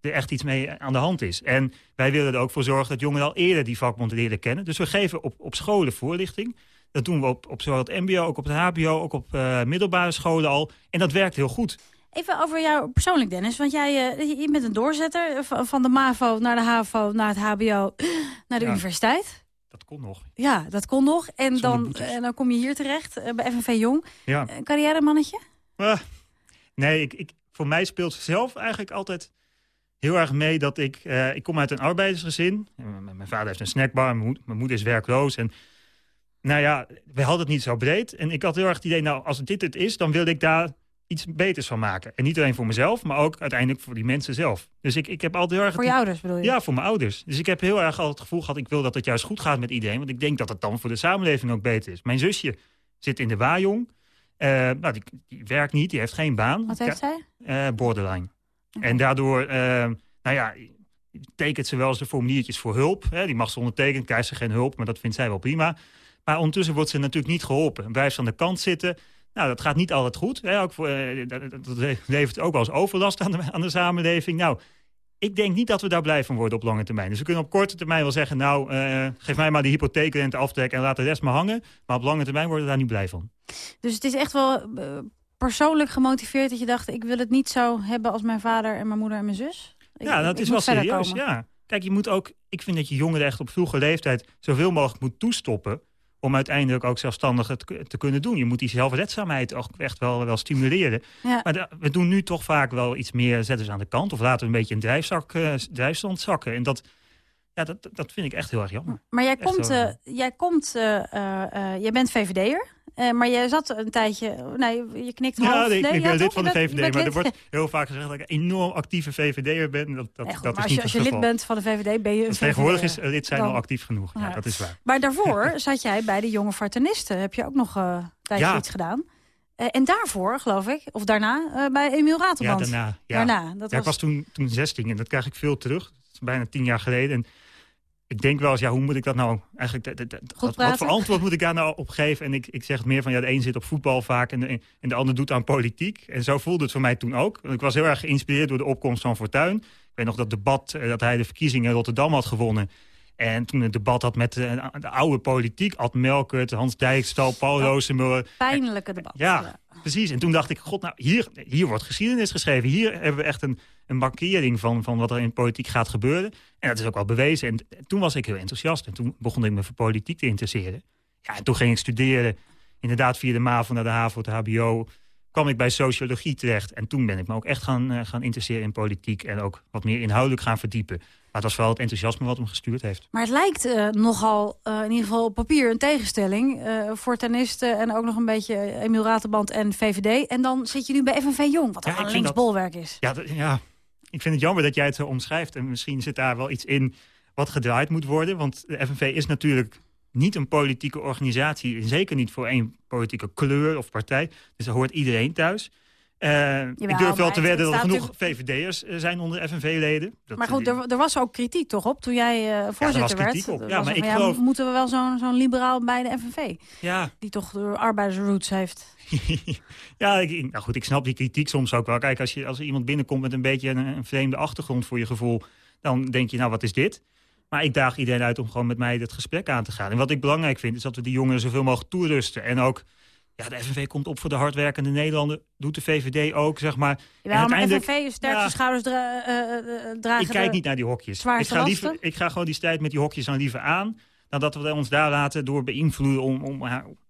er echt iets mee aan de hand is. En wij willen er ook voor zorgen dat jongeren al eerder die vakbond leren kennen. Dus we geven op, op scholen voorlichting. Dat doen we op, op zowel het mbo, ook op het hbo, ook op eh, middelbare scholen al. En dat werkt heel goed. Even over jou persoonlijk, Dennis. Want jij eh, je bent een doorzetter van de MAVO naar de HAVO, naar het HBO, naar de Ja. universiteit. dat kon nog. Ja, dat kon nog. En dan, en dan kom je hier terecht eh, bij FNV Jong. Ja. Een carrière-mannetje? Ah, nee, ik, ik, voor mij speelt zelf eigenlijk altijd heel erg mee dat ik... eh, ik kom uit een arbeidersgezin. Mijn vader heeft een snackbar, mijn moeder is werkloos. En nou ja, we hadden het niet zo breed. En ik had heel erg het idee, nou, als dit het is... dan wil ik daar iets beters van maken. En niet alleen voor mezelf, maar ook uiteindelijk voor die mensen zelf. Dus ik, ik heb altijd heel erg... Voor je ouders bedoel je? Ja, voor mijn ouders. Dus ik heb heel erg al het gevoel gehad... ik wil dat het juist goed gaat met iedereen. Want ik denk dat het dan voor de samenleving ook beter is. Mijn zusje zit in de Wajong. Eh, nou, die, die werkt niet, die heeft geen baan. Wat heeft zij? Eh, borderline. En daardoor, eh, nou ja, tekent ze wel eens de formuliertjes voor hulp. Hè. Die mag ze ondertekenen, krijgt ze geen hulp, maar dat vindt zij wel prima. Maar ondertussen wordt ze natuurlijk niet geholpen. Blijft ze aan de kant zitten. Nou, dat gaat niet altijd goed. Hè. Ook voor, eh, dat, levert ook wel eens overlast aan de, aan de samenleving. Nou, ik denk niet dat we daar blij van worden op lange termijn. Dus we kunnen op korte termijn wel zeggen... nou, eh, geef mij maar de hypotheekrente aftrek en laat de rest maar hangen. Maar op lange termijn worden we daar niet blij van. Dus het is echt wel eh, persoonlijk gemotiveerd dat je dacht... ik wil het niet zo hebben als mijn vader en mijn moeder en mijn zus? Ik- Ja, dat is wel serieus. komen. Ja. Kijk, je moet ook. Ik vind dat je jongeren echt op vroege leeftijd zoveel mogelijk moet toestoppen. Om uiteindelijk ook zelfstandig het te kunnen doen. Je moet die zelfredzaamheid ook echt wel, wel stimuleren. Ja. Maar we doen nu toch vaak wel iets meer zetten ze aan de kant. Of laten we een beetje een drijfzak, eh, drijfstand zakken. En dat, ja, dat, dat vind ik echt heel erg jammer. Maar jij Echt komt, eh, jij, komt eh, jij bent VVD'er, eh, maar jij zat een tijdje... Nee, je knikt half. Ja, nee, ik, nee, ik ben ja, lid van de VVD. Maar er wordt heel vaak gezegd dat ik een enorm actieve VVD'er ben. en Dat, dat, Nee, goed, dat maar is als niet je, als je lid bent van de VVD, ben je een tegenwoordig is VVD'er. lid zijn Dan- al actief genoeg. Ja, Ja. dat is waar. Maar daarvoor zat jij bij de jonge fartanisten. Heb je ook nog eh, een tijdje Ja. iets gedaan. Eh, en daarvoor, geloof ik, of daarna, eh, bij Emiel Ja, Ratelband. daarna. Ja. Daarna, dat ja, was... Ik was toen, toen 16 en dat krijg ik veel terug. Dat is bijna tien jaar geleden. En ik denk wel eens, ja, hoe moet ik dat nou eigenlijk... wat, voor antwoord moet ik daar nou op geven? En ik, ik zeg het meer van, ja, de een zit op voetbal vaak... en de, en de ander doet aan politiek. En zo voelde het voor mij toen ook. Want ik was heel erg geïnspireerd door de opkomst van Fortuyn. Ik weet nog dat debat, eh, dat hij de verkiezingen in Rotterdam had gewonnen... En toen het debat had met eh, de oude politiek, Ad Melkert, Hans Dijkstal, Paul Rozemuller. Pijnlijke debat. Ja, precies. En toen dacht ik, god, nou, hier, hier wordt geschiedenis geschreven. Hier hebben we echt een, een markering van, van wat er in de politiek gaat gebeuren. En dat is ook wel bewezen. En toen was ik heel enthousiast. En toen begon ik me voor politiek te interesseren. Ja, en toen ging ik studeren. Inderdaad, via de MAVO naar de HAVO, het HBO. kwam ik bij sociologie terecht. En toen ben ik me ook echt gaan, eh, gaan interesseren in politiek. En ook wat meer inhoudelijk gaan verdiepen. Maar het was vooral het enthousiasme wat me gestuurd heeft. Maar het lijkt eh, nogal, eh, in ieder geval op papier, een tegenstelling. voor tenisten en ook nog een beetje Emiel Ratelband en VVD. En dan zit je nu bij FNV Jong, wat Ja, een linksbolwerk is. Ja, ja, ik vind het jammer dat jij het zo omschrijft. En misschien zit daar wel iets in wat gedraaid moet worden. Want de FNV is natuurlijk niet een politieke organisatie. Zeker niet voor één politieke kleur of partij. Dus daar hoort iedereen thuis. Eh, ik durf wel te wedden dat er genoeg VVD'ers eh, zijn onder FNV-leden. Dat- Maar goed, er, er was ook kritiek toch op toen jij eh, voorzitter was werd. op. Ja, maar ik geloof- Moeten we wel zo'n zo'n liberaal bij de FNV? Ja, Die toch de arbeidersroots heeft. ja ik, nou goed, ik snap die kritiek soms ook wel. Kijk, als, je, als er iemand binnenkomt met een beetje een, een vreemde achtergrond voor je gevoel... dan denk je, nou, wat is dit? Maar ik daag iedereen uit om gewoon met mij het gesprek aan te gaan. En wat ik belangrijk vind, is dat we die jongeren zoveel mogelijk toerusten. En ook, ja, de FNV komt op voor de hardwerkende Nederlander. Doet de VVD ook, zeg maar. Ja, maar uiteindelijk- FNV is sterkste Ja. schouders dra eh, eh, eh, dragen ik kijk niet naar die hokjes. Ik ga, liever, ik ga gewoon die strijd met die hokjes dan liever aan... dan dat we ons daar laten door beïnvloeden om, om,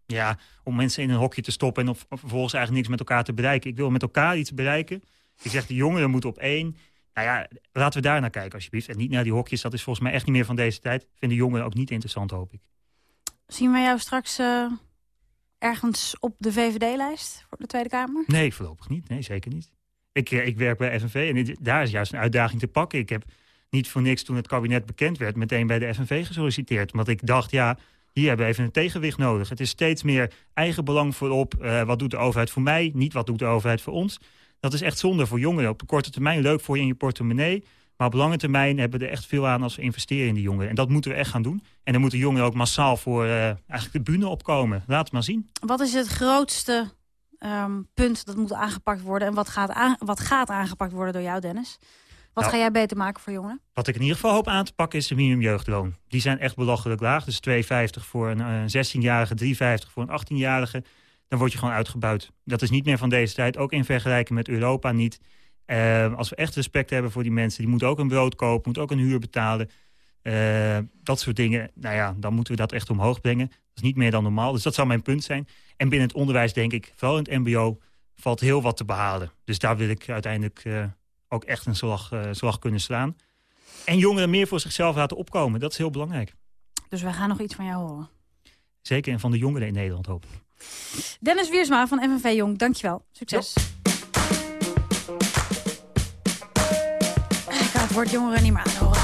ja, om mensen in een hokje te stoppen... en of, of vervolgens eigenlijk niks met elkaar te bereiken. Ik wil met elkaar iets bereiken. Ik zeg, de jongeren moeten op één. Nou ja, laten we daar naar kijken alsjeblieft. En niet naar die hokjes. Dat is volgens mij echt niet meer van deze tijd. Vinden jongeren ook niet interessant, hoop ik. Zien we jou straks ergens op de VVD-lijst voor de Tweede Kamer? Nee, voorlopig niet. Nee, zeker niet. Ik, eh, ik werk bij FNV en daar is juist een uitdaging te pakken. Ik heb niet voor niks toen het kabinet bekend werd... meteen bij de FNV gesolliciteerd. Omdat ik dacht, ja, hier hebben we even een tegenwicht nodig. Het is steeds meer eigen belang voorop. Eh, wat doet de overheid voor mij? Niet wat doet de overheid voor ons? Dat is echt zonde voor jongeren. Op de korte termijn leuk voor je in je portemonnee... Maar op lange termijn hebben we er echt veel aan als we investeren in die jongeren. En dat moeten we echt gaan doen. En dan moeten jongeren ook massaal voor eh, eigenlijk de bühne opkomen. Laat het maar zien. Wat is het grootste ehm, punt dat moet aangepakt worden... en wat gaat, wat gaat aangepakt worden door jou, Dennis? Wat Nou, ga jij beter maken voor jongeren? Wat ik in ieder geval hoop aan te pakken is de minimumjeugdloon. Die zijn echt belachelijk laag. Dus 2,50 voor een eh, 16-jarige, 3,50 voor een 18-jarige. Dan word je gewoon uitgebuit. Dat is niet meer van deze tijd. Ook in vergelijking met Europa niet. Eh, als we echt respect hebben voor die mensen... die moeten ook een brood kopen, moeten ook een huur betalen. Eh, dat soort dingen, nou ja, dan moeten we dat echt omhoog brengen. Dat is niet meer dan normaal, dus dat zou mijn punt zijn. En binnen het onderwijs denk ik, vooral in het mbo, valt heel wat te behalen. Dus daar wil ik uiteindelijk eh, ook echt een slag, eh, slag kunnen slaan. En jongeren meer voor zichzelf laten opkomen, dat is heel belangrijk. Dus we gaan nog iets van jou horen. Zeker en van de jongeren in Nederland hoop ik. Dennis Wiersma van FNV Jong, dankjewel. Succes. Woord jongeren niet meer aanhoren.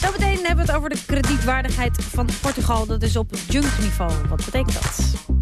Zometeen hebben we het over de kredietwaardigheid van Portugal. Dat is op junkniveau. Wat betekent dat?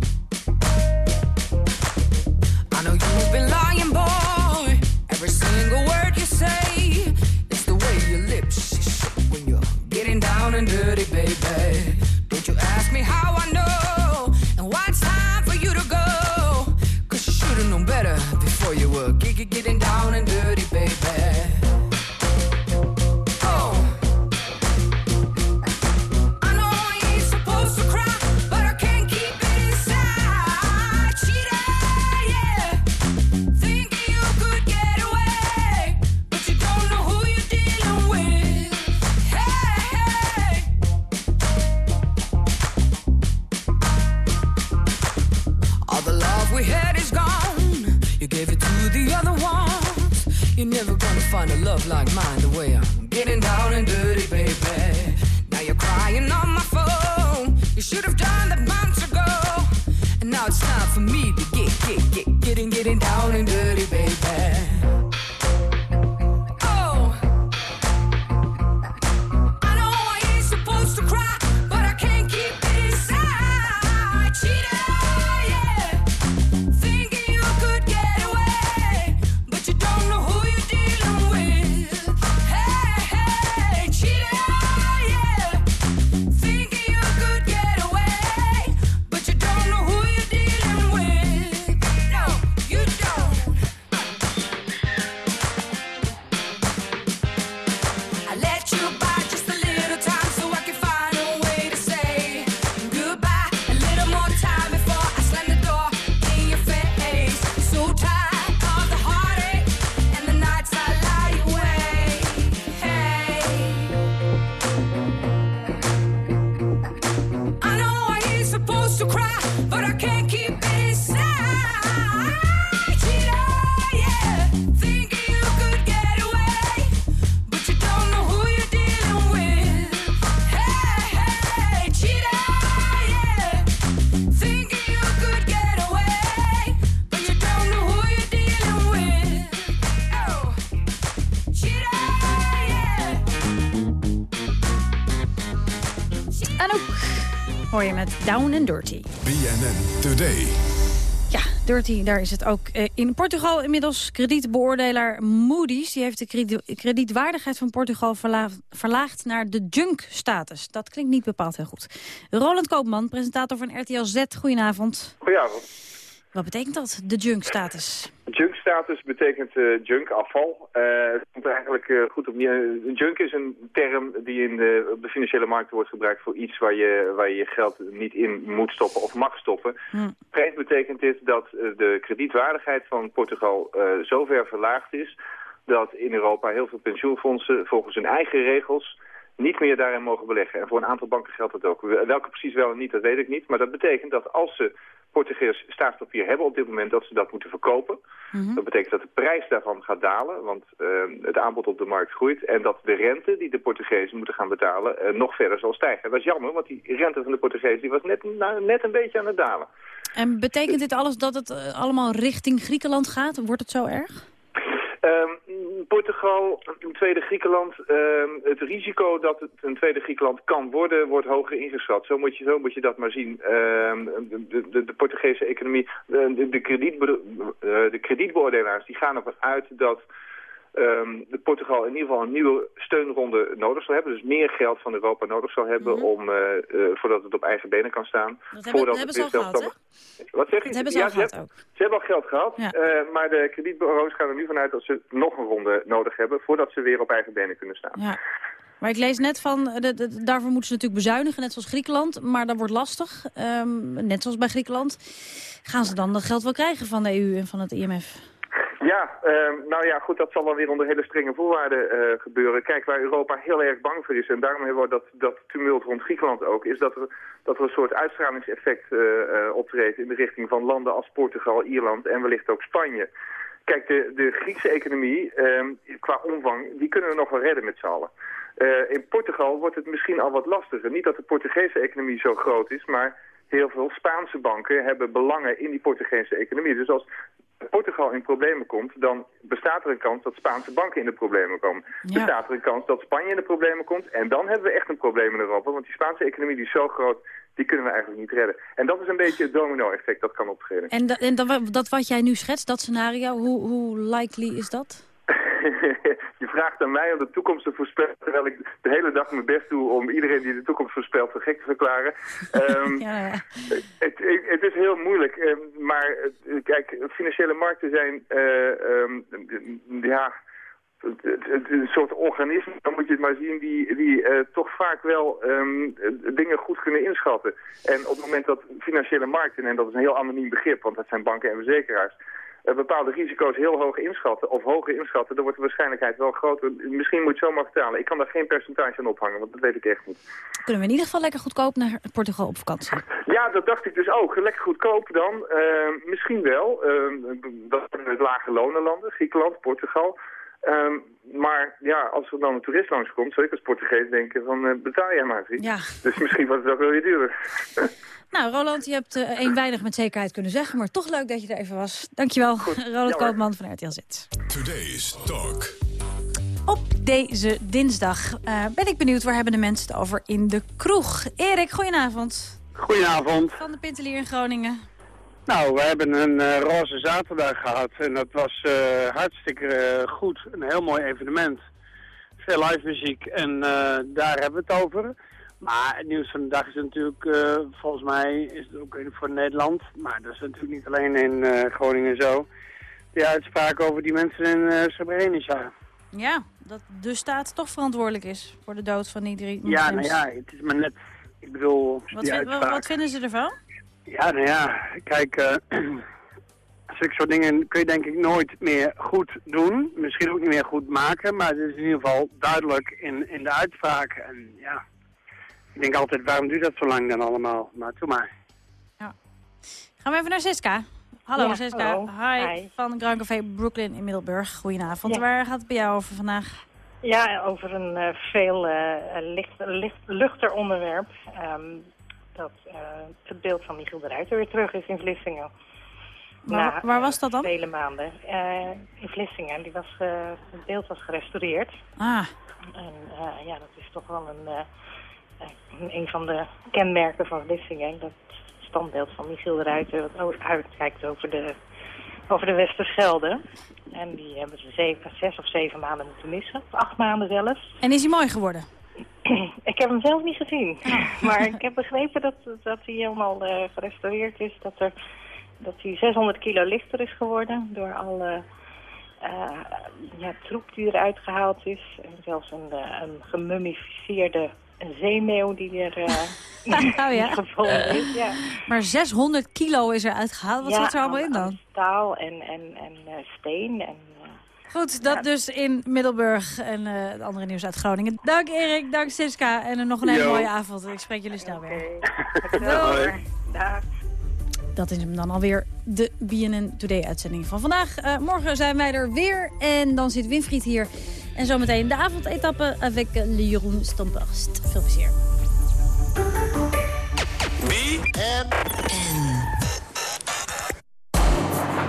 Down and Dirty. BNN Today. Ja, Dirty, daar is het ook. Eh, In Portugal inmiddels kredietbeoordelaar Moody's... die heeft de kredi- kredietwaardigheid van Portugal verla- verlaagd naar de junk-status. Dat klinkt niet bepaald heel goed. Roland Koopman, presentator van RTL Z, goedenavond. Goedenavond. Wat betekent dat, de junk-status? Junk-status betekent eh, junk-afval. Eh, het komt eigenlijk eh, goed op neer. Junk is een term die in de, op de financiële markt wordt gebruikt voor iets waar je, waar je je geld niet in moet stoppen of mag stoppen. Prijs betekent dit dat de kredietwaardigheid van Portugal eh zover verlaagd is dat in Europa heel veel pensioenfondsen volgens hun eigen regels niet meer daarin mogen beleggen. En voor een aantal banken geldt dat ook. Welke precies wel en niet, dat weet ik niet. Maar dat betekent dat als ze Portugees staatspapier hebben op dit moment, dat ze dat moeten verkopen. Dat betekent dat de prijs daarvan gaat dalen, want eh, het aanbod op de markt groeit. En dat de rente die de Portugezen moeten gaan betalen eh, nog verder zal stijgen. En dat is jammer, want die rente van de Portugezen die was net, nou, net een beetje aan het dalen. En betekent dit alles dat het eh, allemaal richting Griekenland gaat? Wordt het zo erg? Ehm, Portugal, een tweede Griekenland. ehm, het risico dat het een tweede Griekenland kan worden, wordt hoger ingeschat. Zo moet je, zo moet je dat maar zien. Ehm, de, de, de Portugese economie, de, de, de, eh, de kredietbeoordelaars, die gaan ervan uit dat de Portugal in ieder geval een nieuwe steunronde nodig zal hebben. Dus meer geld van Europa nodig zal hebben om, eh, eh, voordat het op eigen benen kan staan. hebben- voordat dat hebben ze het al weer gehad, zelfstandig- Wat zeg je? Dat hebben ze Ja, al gehad hebben- ook. Ze hebben al geld gehad, Ja. eh, maar de kredietbureaus gaan er nu vanuit dat ze nog een ronde nodig hebben voordat ze weer op eigen benen kunnen staan. Ja. Maar ik lees net van, de, de- daarvoor moeten ze natuurlijk bezuinigen, net zoals Griekenland. Maar dat wordt lastig, ehm, net zoals bij Griekenland. Gaan ze dan dat geld wel krijgen van de EU en van het IMF? Ja, ehm, nou ja, goed, dat zal wel weer onder hele strenge voorwaarden eh, gebeuren. Kijk, waar Europa heel erg bang voor is, en daarom hebben we dat, dat tumult rond Griekenland ook, is dat er, dat er een soort uitstralingseffect eh, optreedt in de richting van landen als Portugal, Ierland en wellicht ook Spanje. Kijk, de, de Griekse economie, ehm, qua omvang, die kunnen we nog wel redden met z'n allen. In Portugal wordt het misschien al wat lastiger. Niet dat de Portugese economie zo groot is, maar heel veel Spaanse banken hebben belangen in die Portugese economie. Dus als Portugal in problemen komt, dan bestaat er een kans dat Spaanse banken in de problemen komen. Bestaat er een kans dat Spanje in de problemen komt. En dan hebben we echt een probleem in Europa, want die Spaanse economie die is zo groot, die kunnen we eigenlijk niet redden. En dat is een beetje het domino-effect dat kan optreden. En, dat, en dat wat jij nu schetst, dat scenario, hoe, hoe likely is dat? je vraagt aan mij om de toekomst te voorspellen, terwijl ik de hele dag mijn best doe om iedereen die de toekomst voorspelt voor gek te verklaren. Ehm, Ja, ja. het, het- is heel moeilijk, ehm, maar eh, kijk, financiële markten zijn, eh, ehm, ja, een soort organisme, dan moet je het maar zien, die, die eh, toch vaak wel dingen goed kunnen inschatten. En op het moment dat financiële markten, en dat is een heel anoniem begrip, want dat zijn banken en verzekeraars, bepaalde risico's heel hoog inschatten, of hoger inschatten, dan wordt de waarschijnlijkheid wel groter. Misschien moet je het zo maar vertalen. Ik kan daar geen percentage aan ophangen, want dat weet ik echt niet. Kunnen we in ieder geval lekker goedkoop naar Portugal op vakantie. Ja, dat dacht ik dus ook. Lekker goedkoop dan. Eh, misschien wel. Eh, dat zijn het lage lonenlanden, Griekenland, Portugal. Eh, maar ja, als er dan een toerist langskomt, zou ik als Portugees denken van eh, betaal jij maar. Ja. Dus misschien wordt het ook wel weer duurder. Nou, Roland, je hebt eh een weinig met zekerheid kunnen zeggen, maar toch leuk dat je er even was. Dankjewel, Roland. Koopman van RTL Z. Today's Talk. Op deze dinsdag eh, ben ik benieuwd, waar hebben de mensen het over in de kroeg? Erik, goedenavond. Goedenavond. Van de Pintelier in Groningen. Nou, we hebben een eh, roze zaterdag gehad en dat was eh, hartstikke eh, goed. Een heel mooi evenement. Veel live muziek en daar hebben we het over. Maar het nieuws van de dag is natuurlijk, volgens mij is het ook voor Nederland. Maar dat is natuurlijk niet alleen in Groningen zo. Die uitspraak over die mensen in Srebrenica. Ja, dat de staat toch verantwoordelijk is voor de dood van die drie Ja, nou ja, het is maar net, ik bedoel, Wat, die vind- wat vinden ze ervan? Ja, nou ja, kijk, eh zulke soort dingen kun je denk ik nooit meer goed doen. Misschien ook niet meer goed maken, maar het is in ieder geval duidelijk in, in de uitspraak. En ja, ik denk altijd, waarom duurt dat zo lang dan allemaal? Maar doe maar. Gaan we even naar Siska. Hallo Ja, Siska. hallo. Hi. Hi. Van Grand Café Brooklyn in Middelburg. Goedenavond. Ja. Waar gaat het bij jou over vandaag? Ja, over een eh, veel eh, licht, licht, luchter onderwerp. Ehm, dat eh, het beeld van Michiel de Ruiter weer terug is in Vlissingen. Waar- Na, waar eh, was dat dan? Vele maanden. Eh, in Vlissingen. Die was, eh, het beeld was gerestaureerd. Ah, En eh, ja, dat is toch wel een, eh, eh, een van de kenmerken van Vlissingen. Dat standbeeld van Michiel de Ruiter dat uitkijkt over de, over de Westerschelde. En die hebben ze zeven, zes of zeven maanden moeten missen. Acht maanden zelfs. en is hij mooi geworden? Ik heb hem zelf niet gezien. Maar ik heb begrepen dat, dat hij helemaal eh, gerestaureerd is. Dat, er, dat hij 600 kilo lichter is geworden door alle eh, ja, troep die eruit gehaald is. En zelfs een, eh, een gemummificeerde zeemeeuw die er Oh ja. gevonden is. Ja. Maar 600 kilo is er uitgehaald. Wat zat er allemaal in dan? Staal en, en, en steen en... Goed, dat dus in Middelburg en eh, het andere nieuws uit Groningen. Dank Erik, dank Siska en nog een hele mooie avond. Ik spreek jullie snel weer. Doei. Dag. Dat is hem dan alweer, de BNN Today-uitzending van vandaag. Eh, morgen zijn wij er weer en dan zit Winfried hier. En zometeen de avondetappe avec Jeroen Stomperst. Veel plezier.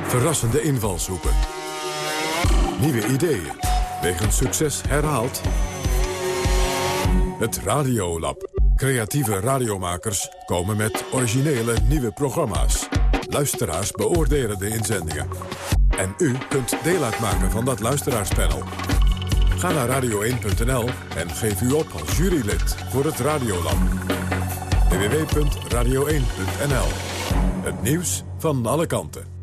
Verrassende invalshoeken. Nieuwe ideeën. Wegens succes herhaald. Het Radiolab. Creatieve radiomakers komen met originele nieuwe programma's. Luisteraars beoordelen de inzendingen. En u kunt deel uitmaken van dat luisteraarspanel. Ga naar radio1.nl en geef u op als jurylid voor het Radiolab. www.radio1.nl Het nieuws van alle kanten.